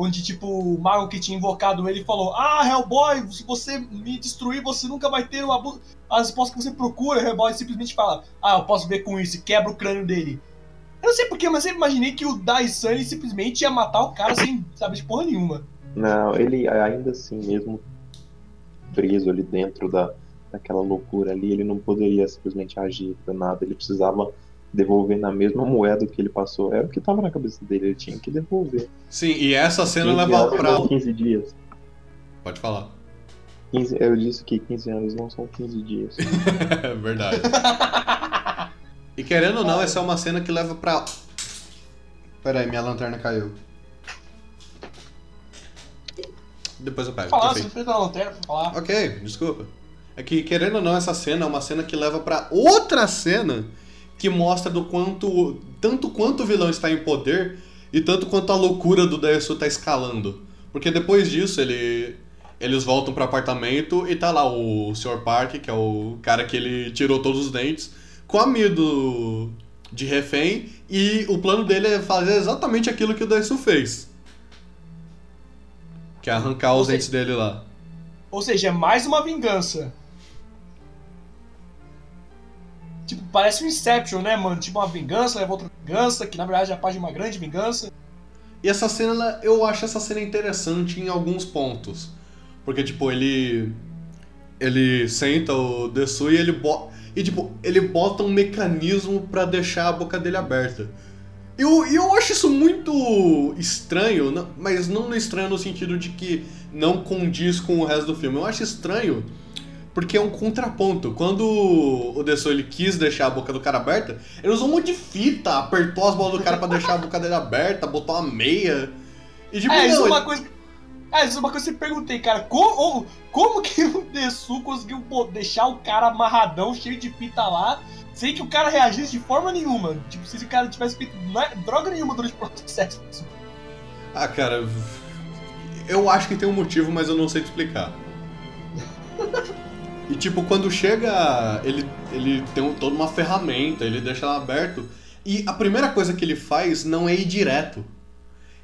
Onde, tipo, o mago que tinha invocado ele falou: Ah, Hellboy, se você me destruir, você nunca vai ter uma bu- a resposta que você procura. Hellboy simplesmente fala: Ah, eu posso ver com isso, e quebra o crânio dele. Eu não sei porquê, mas eu imaginei que o Daisan ele simplesmente ia matar o cara sem saber de porra nenhuma. Não, ele ainda assim, mesmo preso ali dentro da, daquela loucura ali, ele não poderia simplesmente agir do nada, ele precisava devolver na mesma moeda que ele passou. Era o que tava na cabeça dele, ele tinha que devolver. Sim, e essa cena 15 leva pra. não 15 dias. Pode falar. 15, eu disse que 15 anos não são 15 dias. É (laughs) verdade. E querendo ou não, essa é uma cena que leva pra. Pera aí, minha lanterna caiu. Depois eu pego. Falar, você fez na lanterna pra falar. Ok, desculpa. É que, querendo ou não, essa cena é uma cena que leva pra outra cena que mostra do quanto. Tanto quanto o vilão está em poder e tanto quanto a loucura do Daesu tá escalando. Porque depois disso, ele. Eles voltam pro apartamento e tá lá o Sr. Park, que é o cara que ele tirou todos os dentes, com a Mi do, de refém, e o plano dele é fazer exatamente aquilo que o Daesu fez. Que é arrancar os seja- dentes dele lá. Ou seja, é mais uma vingança. Tipo, parece um Inception, né, mano? Tipo, uma vingança, leva outra vingança, que na verdade é a parte de uma grande vingança. E essa cena, eu acho essa cena interessante em alguns pontos. Porque, tipo, ele. Ele senta o Desu e ele bota. E, tipo, ele bota um mecanismo pra deixar a boca dele aberta. Eu, eu acho isso muito estranho, mas não estranho no sentido de que não condiz com o resto do filme. Eu acho estranho porque é um contraponto. Quando o Desu ele quis deixar a boca do cara aberta, ele usou um monte de fita, apertou as bolas do cara pra deixar a boca dele aberta, botou uma meia. E tipo, é, isso é não, uma ele- coisa. É, isso é uma coisa que eu perguntei, cara. Como, como que o Dessu conseguiu pô, deixar o cara amarradão, cheio de fita lá, sem que o cara reagisse de forma nenhuma? Tipo, se esse cara tivesse feito na- droga nenhuma durante o processo. Ah, cara, eu acho que tem um motivo, mas eu não sei te explicar. (laughs) E tipo, quando chega, ele, ele tem toda uma ferramenta, ele deixa ela aberto. E a primeira coisa que ele faz não é ir direto.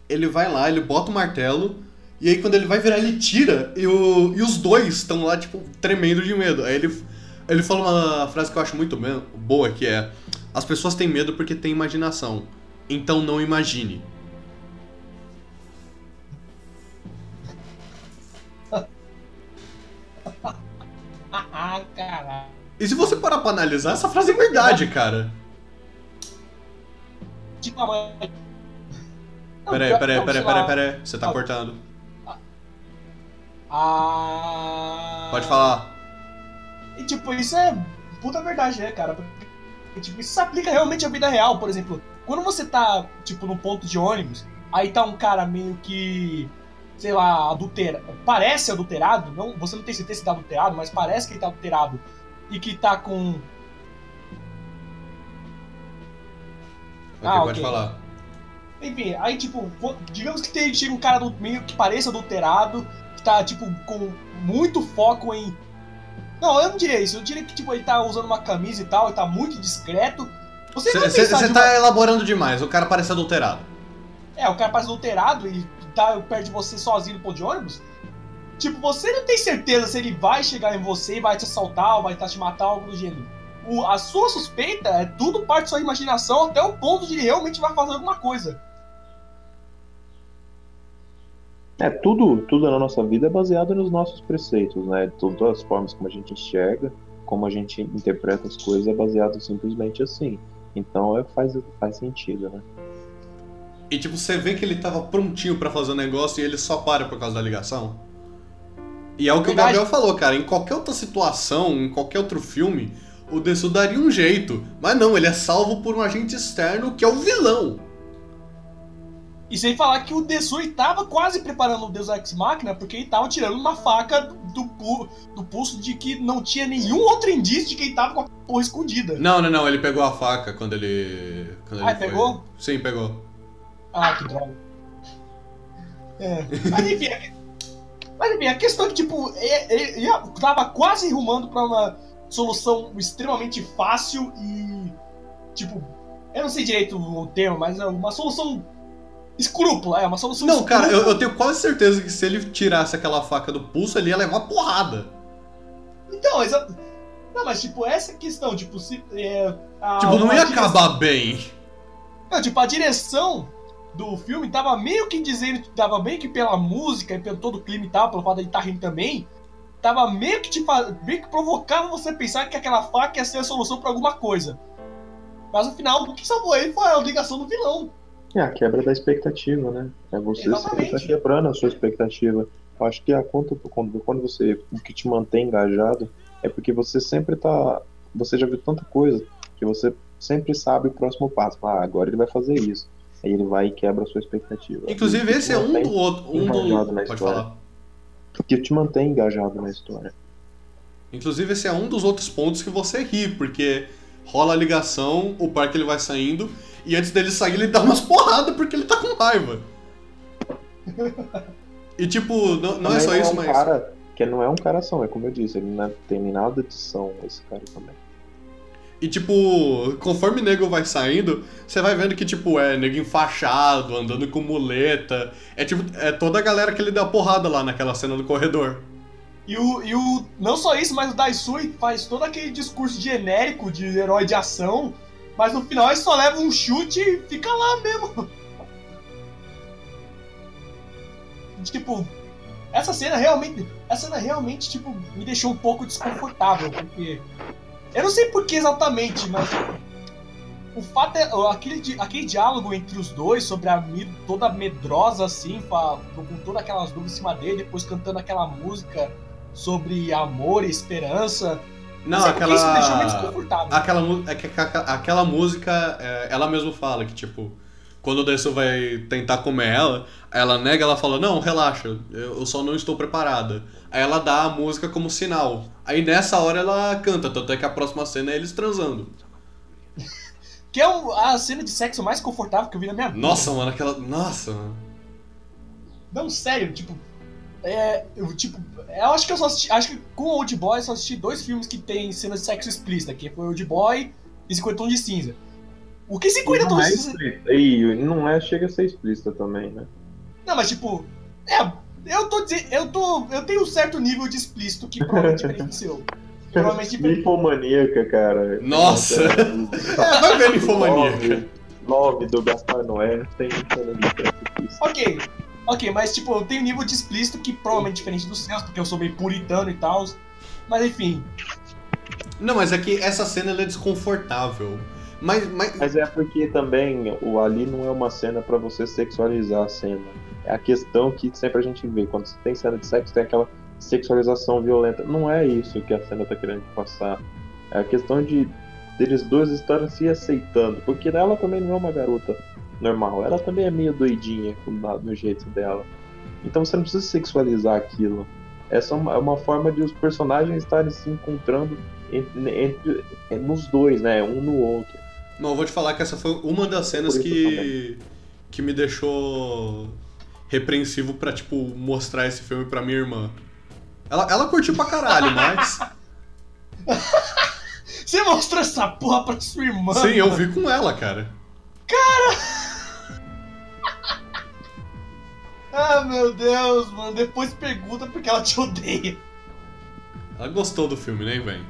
Ele vai lá, ele bota o martelo, e aí quando ele vai virar, ele tira, e, o, e os dois estão lá, tipo, tremendo de medo. Aí ele, ele fala uma frase que eu acho muito boa, que é... As pessoas têm medo porque têm imaginação. Então não imagine. Ah, caralho. E se você parar pra analisar, essa frase é verdade, cara. Tipo, a mãe. Peraí, peraí, peraí, peraí, peraí. Você tá Ah. cortando. Ah. Pode falar. E tipo, isso é puta verdade, né, cara? Porque, tipo, isso se aplica realmente à vida real, por exemplo. Quando você tá, tipo, no ponto de ônibus, aí tá um cara meio que, sei lá, adulterado. Parece adulterado, não, você não tem certeza se tá adulterado, mas parece que ele tá adulterado. E que tá com. Ok, Ah, pode falar. Enfim, aí tipo, digamos que tem, chega um cara do meio que parece adulterado, que tá, tipo, com muito foco em. Não, eu não diria isso, eu diria que tipo, ele tá usando uma camisa e tal, e tá muito discreto. Você pensar Você de tá uma- elaborando demais, o cara parece adulterado. É, o cara parece adulterado e tá perto de você sozinho no ponto de ônibus. Tipo, você não tem certeza se ele vai chegar em você vai te assaltar ou vai te matar, algo do gênero. O- a sua suspeita é tudo parte da sua imaginação até o ponto de ele realmente vai fazer alguma coisa. É, tudo, tudo na nossa vida é baseado nos nossos preceitos, né? Todas as formas como a gente enxerga, como a gente interpreta as coisas é baseado simplesmente assim. Então é, faz, faz sentido, né? E tipo, você vê que ele tava prontinho pra fazer o negócio e ele só para por causa da ligação. E é o que Verdade. o Gabriel falou, cara. Em qualquer outra situação, em qualquer outro filme, o Desu daria um jeito. Mas não, ele é salvo por um agente externo que é o vilão. E sem falar que o Desui tava quase preparando o Deus Ex Machina, porque ele tava tirando uma faca do, pu- do pulso de que não tinha nenhum outro indício de que ele tava com a porra escondida. Não, não, não, ele pegou a faca quando ele. Quando Ah, ele pegou? Sim, pegou. Ah, que droga. É. Mas enfim, a- mas enfim, a questão é que, tipo, é- é- ele tava quase rumando pra uma solução extremamente fácil e. Tipo, eu não sei direito o termo, mas é uma solução escrúpula, é uma solução Não, cara, eu, escrúpula. eu tenho quase certeza que se ele tirasse aquela faca do pulso, ele ia levar porrada. Então, exa... Não, mas tipo, essa questão, tipo, se. É, a- tipo, não uma ia direção- acabar bem. Não, tipo, a direção do filme tava meio que dizendo, tava meio que pela música e pelo todo o clima e tal, pelo fato de estar rindo também, tava meio que te meio que provocava você pensar que aquela faca ia ser a solução pra alguma coisa. Mas no final, o que salvou ele foi a ligação do vilão. É a quebra da expectativa, né? É você sempre Exatamente. tá quebrando a sua expectativa. Eu acho que a conta quando, quando você o que te mantém engajado é porque você sempre tá, você já viu tanta coisa que você sempre sabe o próximo passo. Ah, agora ele vai fazer isso. Aí ele vai e quebra a sua expectativa. Inclusive, esse é um do outro. Um do... Pode história. falar. Que te mantém engajado na história. Inclusive, esse é um dos outros pontos que você ri, porque rola a ligação, o parque ele vai saindo, e antes dele sair, ele dá umas porradas porque ele tá com raiva. (laughs) E tipo, não, não é só isso, um mas. cara que não é um cara ação, é como eu disse, ele não tem nada de ação, esse cara também. E tipo, conforme nego vai saindo, você vai vendo que, tipo, é nego enfaixado, andando com muleta. É tipo, é toda a galera que ele dá porrada lá naquela cena do corredor. E o, e o. Não só isso, mas o Daisui faz todo aquele discurso genérico de herói de ação, mas no final ele só leva um chute e fica lá mesmo. (laughs) Tipo, essa cena realmente. Essa cena realmente, tipo, me deixou um pouco desconfortável, porque. Eu não sei por que exatamente, mas. O fato é. Aquele, di- aquele diálogo entre os dois sobre a Mi toda medrosa assim, com todas aquelas dúvidas em cima dele, depois cantando aquela música sobre amor e esperança. Não, porque Isso me deixou meio aquela. desconfortável. Aquela, é que aqua- aquela música, é, ela mesma fala que, tipo, quando o Desu vai tentar comer ela, ela nega, ela fala, não, relaxa, eu só não estou preparada. Aí ela dá a música como sinal. Aí nessa hora ela canta, tanto é que a próxima cena é eles transando. Que é um- a cena de sexo mais confortável que eu vi na minha vida. Nossa, mano, aquela. Nossa, mano. Não, sério, tipo. É. Eu, tipo, eu acho que eu só assisti. Acho que com o Old Boy eu só assisti dois filmes que tem cenas de sexo explícita, que foi Old Boy e 50 Tons de Cinza. O que 50 não Tons é de Cinza. explícita. E não é, chega a ser explícita também, né? Não, mas tipo. É. Eu tô dizendo. Eu tô. Eu tenho um certo nível de explícito que provavelmente beneficiou. Provavelmente Ninfomaníaca, cara. Nossa. É, vai ver Ninfomaníaca. Love, Love do Gaspar Noé tem de sexo explícito. Ok. Ok, mas tipo, eu tenho um nível de explícito que provavelmente é diferente dos seus, porque eu sou meio puritano e tal. Mas enfim. Não, mas é que essa cena ela é desconfortável. Mas, mas, Mas é porque também o ali não é uma cena pra você sexualizar a cena. É a questão que sempre a gente vê. Quando você tem cena de sexo, tem aquela sexualização violenta. Não é isso que a cena tá querendo passar. É a questão de deles dois estarem se aceitando. Porque ela também não é uma garota normal. Ela também é meio doidinha no jeito dela. Então você não precisa sexualizar aquilo. Essa é uma, é uma forma de os personagens estarem se encontrando entre, entre- é, nos dois, né? Um no outro. não, eu vou te falar que essa foi uma das cenas que. que me deixou repreensivo pra, tipo, mostrar esse filme pra minha irmã. Ela, ela curtiu pra caralho, (laughs) mas. Você mostrou essa porra pra sua irmã? Sim, eu vi com ela, cara. Ah, meu Deus, mano. Depois pergunta porque ela te odeia. Ela gostou do filme, né, velho?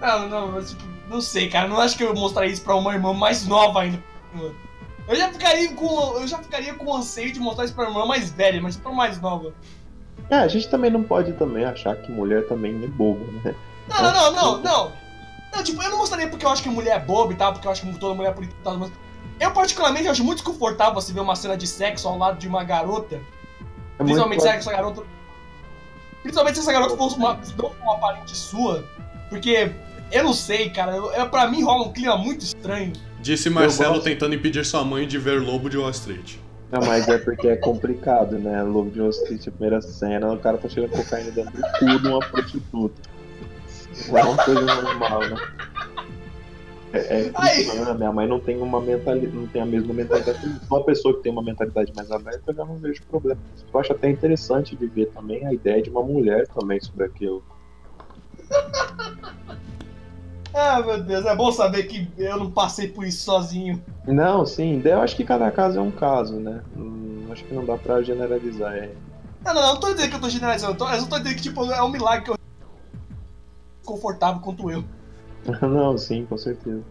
Não, não, mas tipo, não sei, cara. Não acho que eu mostraria isso pra uma irmã mais nova ainda. Eu já ficaria com. Eu já ficaria com anseio de mostrar isso pra irmã mais velha, mas pra mais nova. É, a gente também não pode também achar que mulher também é bobo, né? Não, não, não, não, não. Não, tipo, eu não mostraria porque eu acho que mulher é boba e tal, porque eu acho que toda mulher é bonita e tal, mas. Eu, particularmente, acho muito desconfortável você ver uma cena de sexo ao lado de uma garota. É Principalmente se essa garota. Principalmente se essa garota fosse uma, uma parente sua. Porque Eu não sei, cara. Eu- pra mim rola um clima muito estranho. Disse Marcelo gosto. tentando impedir sua mãe de ver Lobo de Wall Street. Não, mas é porque é complicado, né? Lobo de Wall Street, a primeira cena, o cara tá cheirando cocaína dentro do cu de uma prostituta. Não é uma coisa normal, né? É, é minha mãe não tem uma mentalidade, não tem a mesma mentalidade. Uma pessoa que tem uma mentalidade mais aberta, eu já não vejo problema. Eu acho até interessante de ver também a ideia de uma mulher também sobre aquilo. Ah, meu Deus, é bom saber que eu não passei por isso sozinho. Não, sim, eu acho que cada caso é um caso, né? Hum, acho que não dá pra generalizar. É. Não, não, não, não tô dizendo que eu tô generalizando, eu, tô, eu só tô dizendo que, tipo, é um milagre que eu confortável quanto eu. (laughs) Não, sim, com certeza.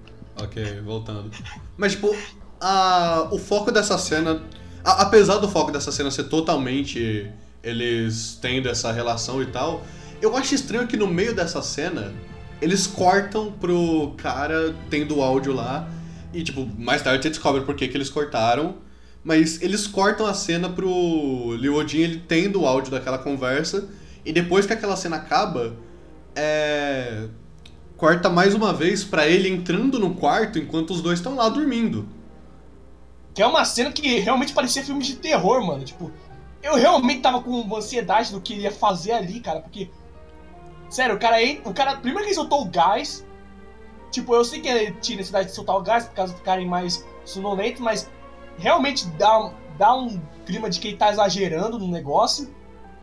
Ok, voltando. Mas, tipo, a, o foco dessa cena. a- apesar do foco dessa cena ser totalmente eles tendo essa relação e tal, eu acho estranho que no meio dessa cena eles cortam pro cara tendo o áudio lá. E, tipo, mais tarde você descobre por que, que eles cortaram. Mas eles cortam a cena pro Liu ele tendo o áudio daquela conversa. E depois que aquela cena acaba, é corta mais uma vez pra ele entrando no quarto enquanto os dois estão lá dormindo. Que é uma cena que realmente parecia filme de terror, mano. Tipo, eu realmente tava com ansiedade do que ele ia fazer ali, cara, porque. Sério, o cara aí. O cara. Primeiro que ele soltou o gás. Tipo, eu sei que ele tinha necessidade de soltar o gás por causa de ficarem mais sonolentos, mas realmente dá, dá um clima de que ele tá exagerando no negócio.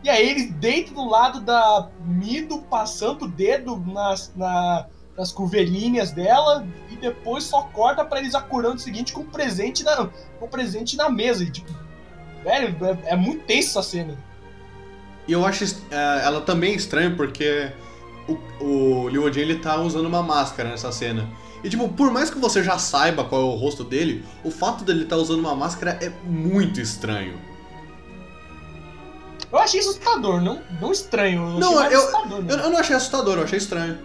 E aí ele deita do lado da Mido, passando o dedo nas, na- nas curvelinhas dela, e depois só corta pra eles acordando o seguinte com o presente na, com presente na mesa. E, tipo, velho, é, é muito tenso essa cena. E eu acho é, ela também estranha porque o, o Liu Odin ele tá usando uma máscara nessa cena. E tipo, por mais que você já saiba qual é o rosto dele, o fato dele estar usando uma máscara é muito estranho. Eu achei assustador, não, não estranho. Eu Não, eu- assustador, Eu, eu não achei assustador, eu achei estranho.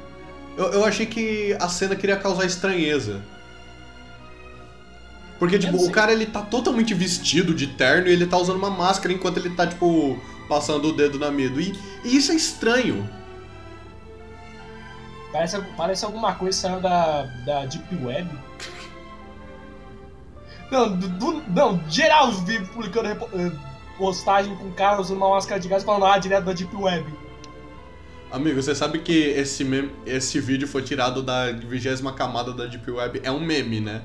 Eu, eu achei que a cena queria causar estranheza. Porque, tipo, o cara ele tá totalmente vestido de terno e ele tá usando uma máscara enquanto ele tá, tipo, passando o dedo na medo. E, e isso é estranho. Parece, parece alguma coisa que saiu da, da Deep Web. Não, do, não, geral vive publicando eh, postagem com o cara usando uma máscara de gás falando, ah, direto da Deep Web. Amigo, você sabe que esse, mem- esse vídeo foi tirado da vigésima camada da Deep Web? É um meme, né?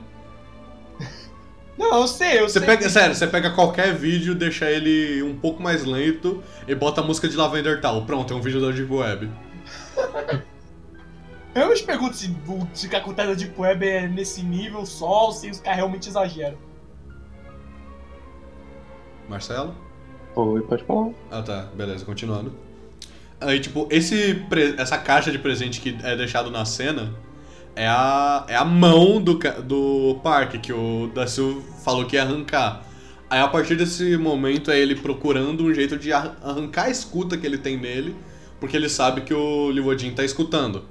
(laughs) Não, eu sei, eu Você sei. pega, que- sério, você pega qualquer vídeo, deixa ele um pouco mais lento e bota a música de Lavender Tal. Pronto, é um vídeo da Deep Web. (laughs) Eu realmente pergunto se, o- se que acontece na Deep Web é nesse nível só ou se os caras realmente exageram. Marcelo? Oi, pode falar. Ah tá, beleza, continuando. Aí, tipo, esse essa caixa de presente que é deixado na cena é a, é a mão do, do parque que o Dacio falou que ia arrancar. Aí a partir desse momento é ele procurando um jeito de ar- arrancar a escuta que ele tem nele, porque ele sabe que o Liu Odin tá escutando.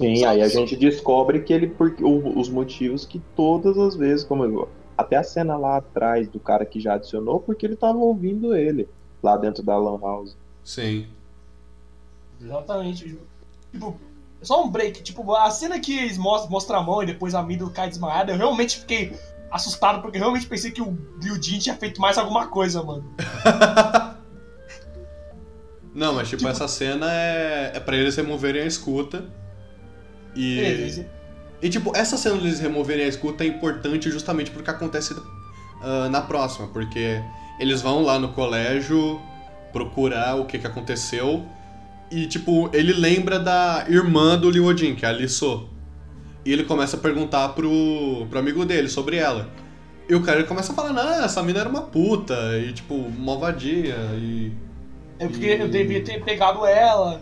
Sim, aí a gente descobre que ele porque o- os motivos que todas as vezes, como eu, até a cena lá atrás do cara que já adicionou, porque ele tava ouvindo ele lá dentro da lan house. Sim. Exatamente. Tipo, só um break. Tipo, a cena que eles mostram, mostram a mão e depois a Mido cai desmaiada, eu realmente fiquei assustado, porque eu realmente pensei que o Liu Jin tinha feito mais alguma coisa, mano. (laughs) Não, mas tipo, Tipo- essa cena é, é pra eles removerem a escuta. E. E tipo, essa cena deles removerem a escuta é importante justamente porque acontece ah, na próxima, porque eles vão lá no colégio procurar o que, que aconteceu e tipo, ele lembra da irmã do Liu Odin, que é a Liso. E ele começa a perguntar pro, pro amigo dele sobre ela. E o cara ele começa a falar, não, essa mina era uma puta, e tipo, mó vadia, e. É porque eu devia ter pegado ela.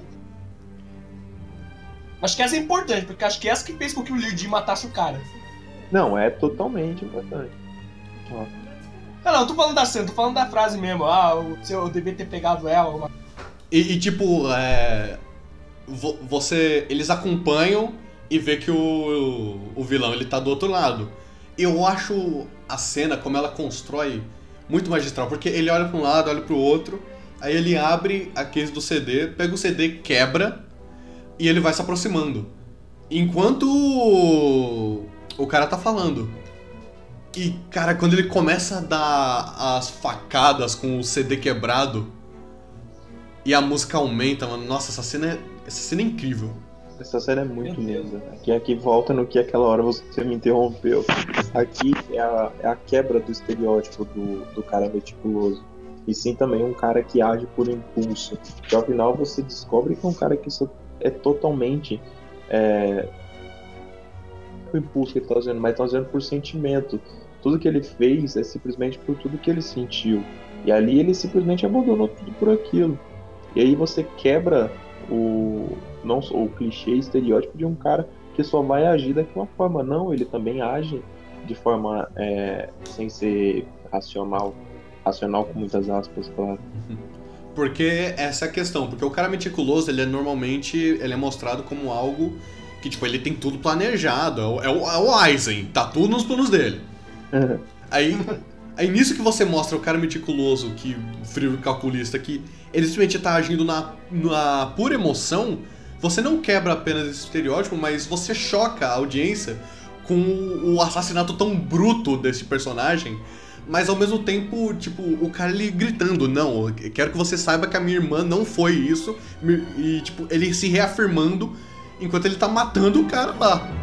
Acho que essa é importante, porque acho que essa que fez com que o Liu Jin matasse o cara. Não, é totalmente importante. Não, não, eu tô falando da cena, tô falando da frase mesmo. Ah, eu, eu devia ter pegado ela. E, e, tipo, é. vo- Você. Eles acompanham e vê que o, o vilão ele tá do outro lado. Eu acho a cena, como ela constrói, muito magistral, porque ele olha pra um lado, olha pro outro, aí ele abre a case do CD, pega o CD, quebra e ele vai se aproximando. Enquanto o, o cara tá falando. E, cara, quando ele começa a dar as facadas com o CD quebrado e a música aumenta, mano, nossa, essa cena é, essa cena é incrível. Essa cena é muito linda. Aqui, aqui volta no que aquela hora você me interrompeu. Aqui é a, é a quebra do estereótipo do, do cara meticuloso. E sim também um cara que age por impulso. Que ao final você descobre que é um cara que isso é totalmente. É, o impulso que ele tá fazendo, mas tá fazendo por sentimento. Tudo que ele fez é simplesmente por tudo que ele sentiu. E ali ele simplesmente abandonou tudo por aquilo. E aí você quebra o não o clichê estereótipo de um cara que só vai agir daquela forma. Não, ele também age de forma é, sem ser racional. Racional com muitas aspas, claro. (laughs) Porque essa é a questão, porque o cara meticuloso, ele é normalmente ele é mostrado como algo que, tipo, ele tem tudo planejado. É o, é o, é o Eisen, tá tudo nos planos dele. Aí, aí nisso que você mostra o cara meticuloso, que frio e calculista, que ele simplesmente tá agindo na, na pura emoção, você não quebra apenas esse estereótipo, mas você choca a audiência com o assassinato tão bruto desse personagem, mas ao mesmo tempo, tipo, o cara ele gritando, não, quero que você saiba que a minha irmã não foi isso, e tipo, ele se reafirmando enquanto ele tá matando o cara lá.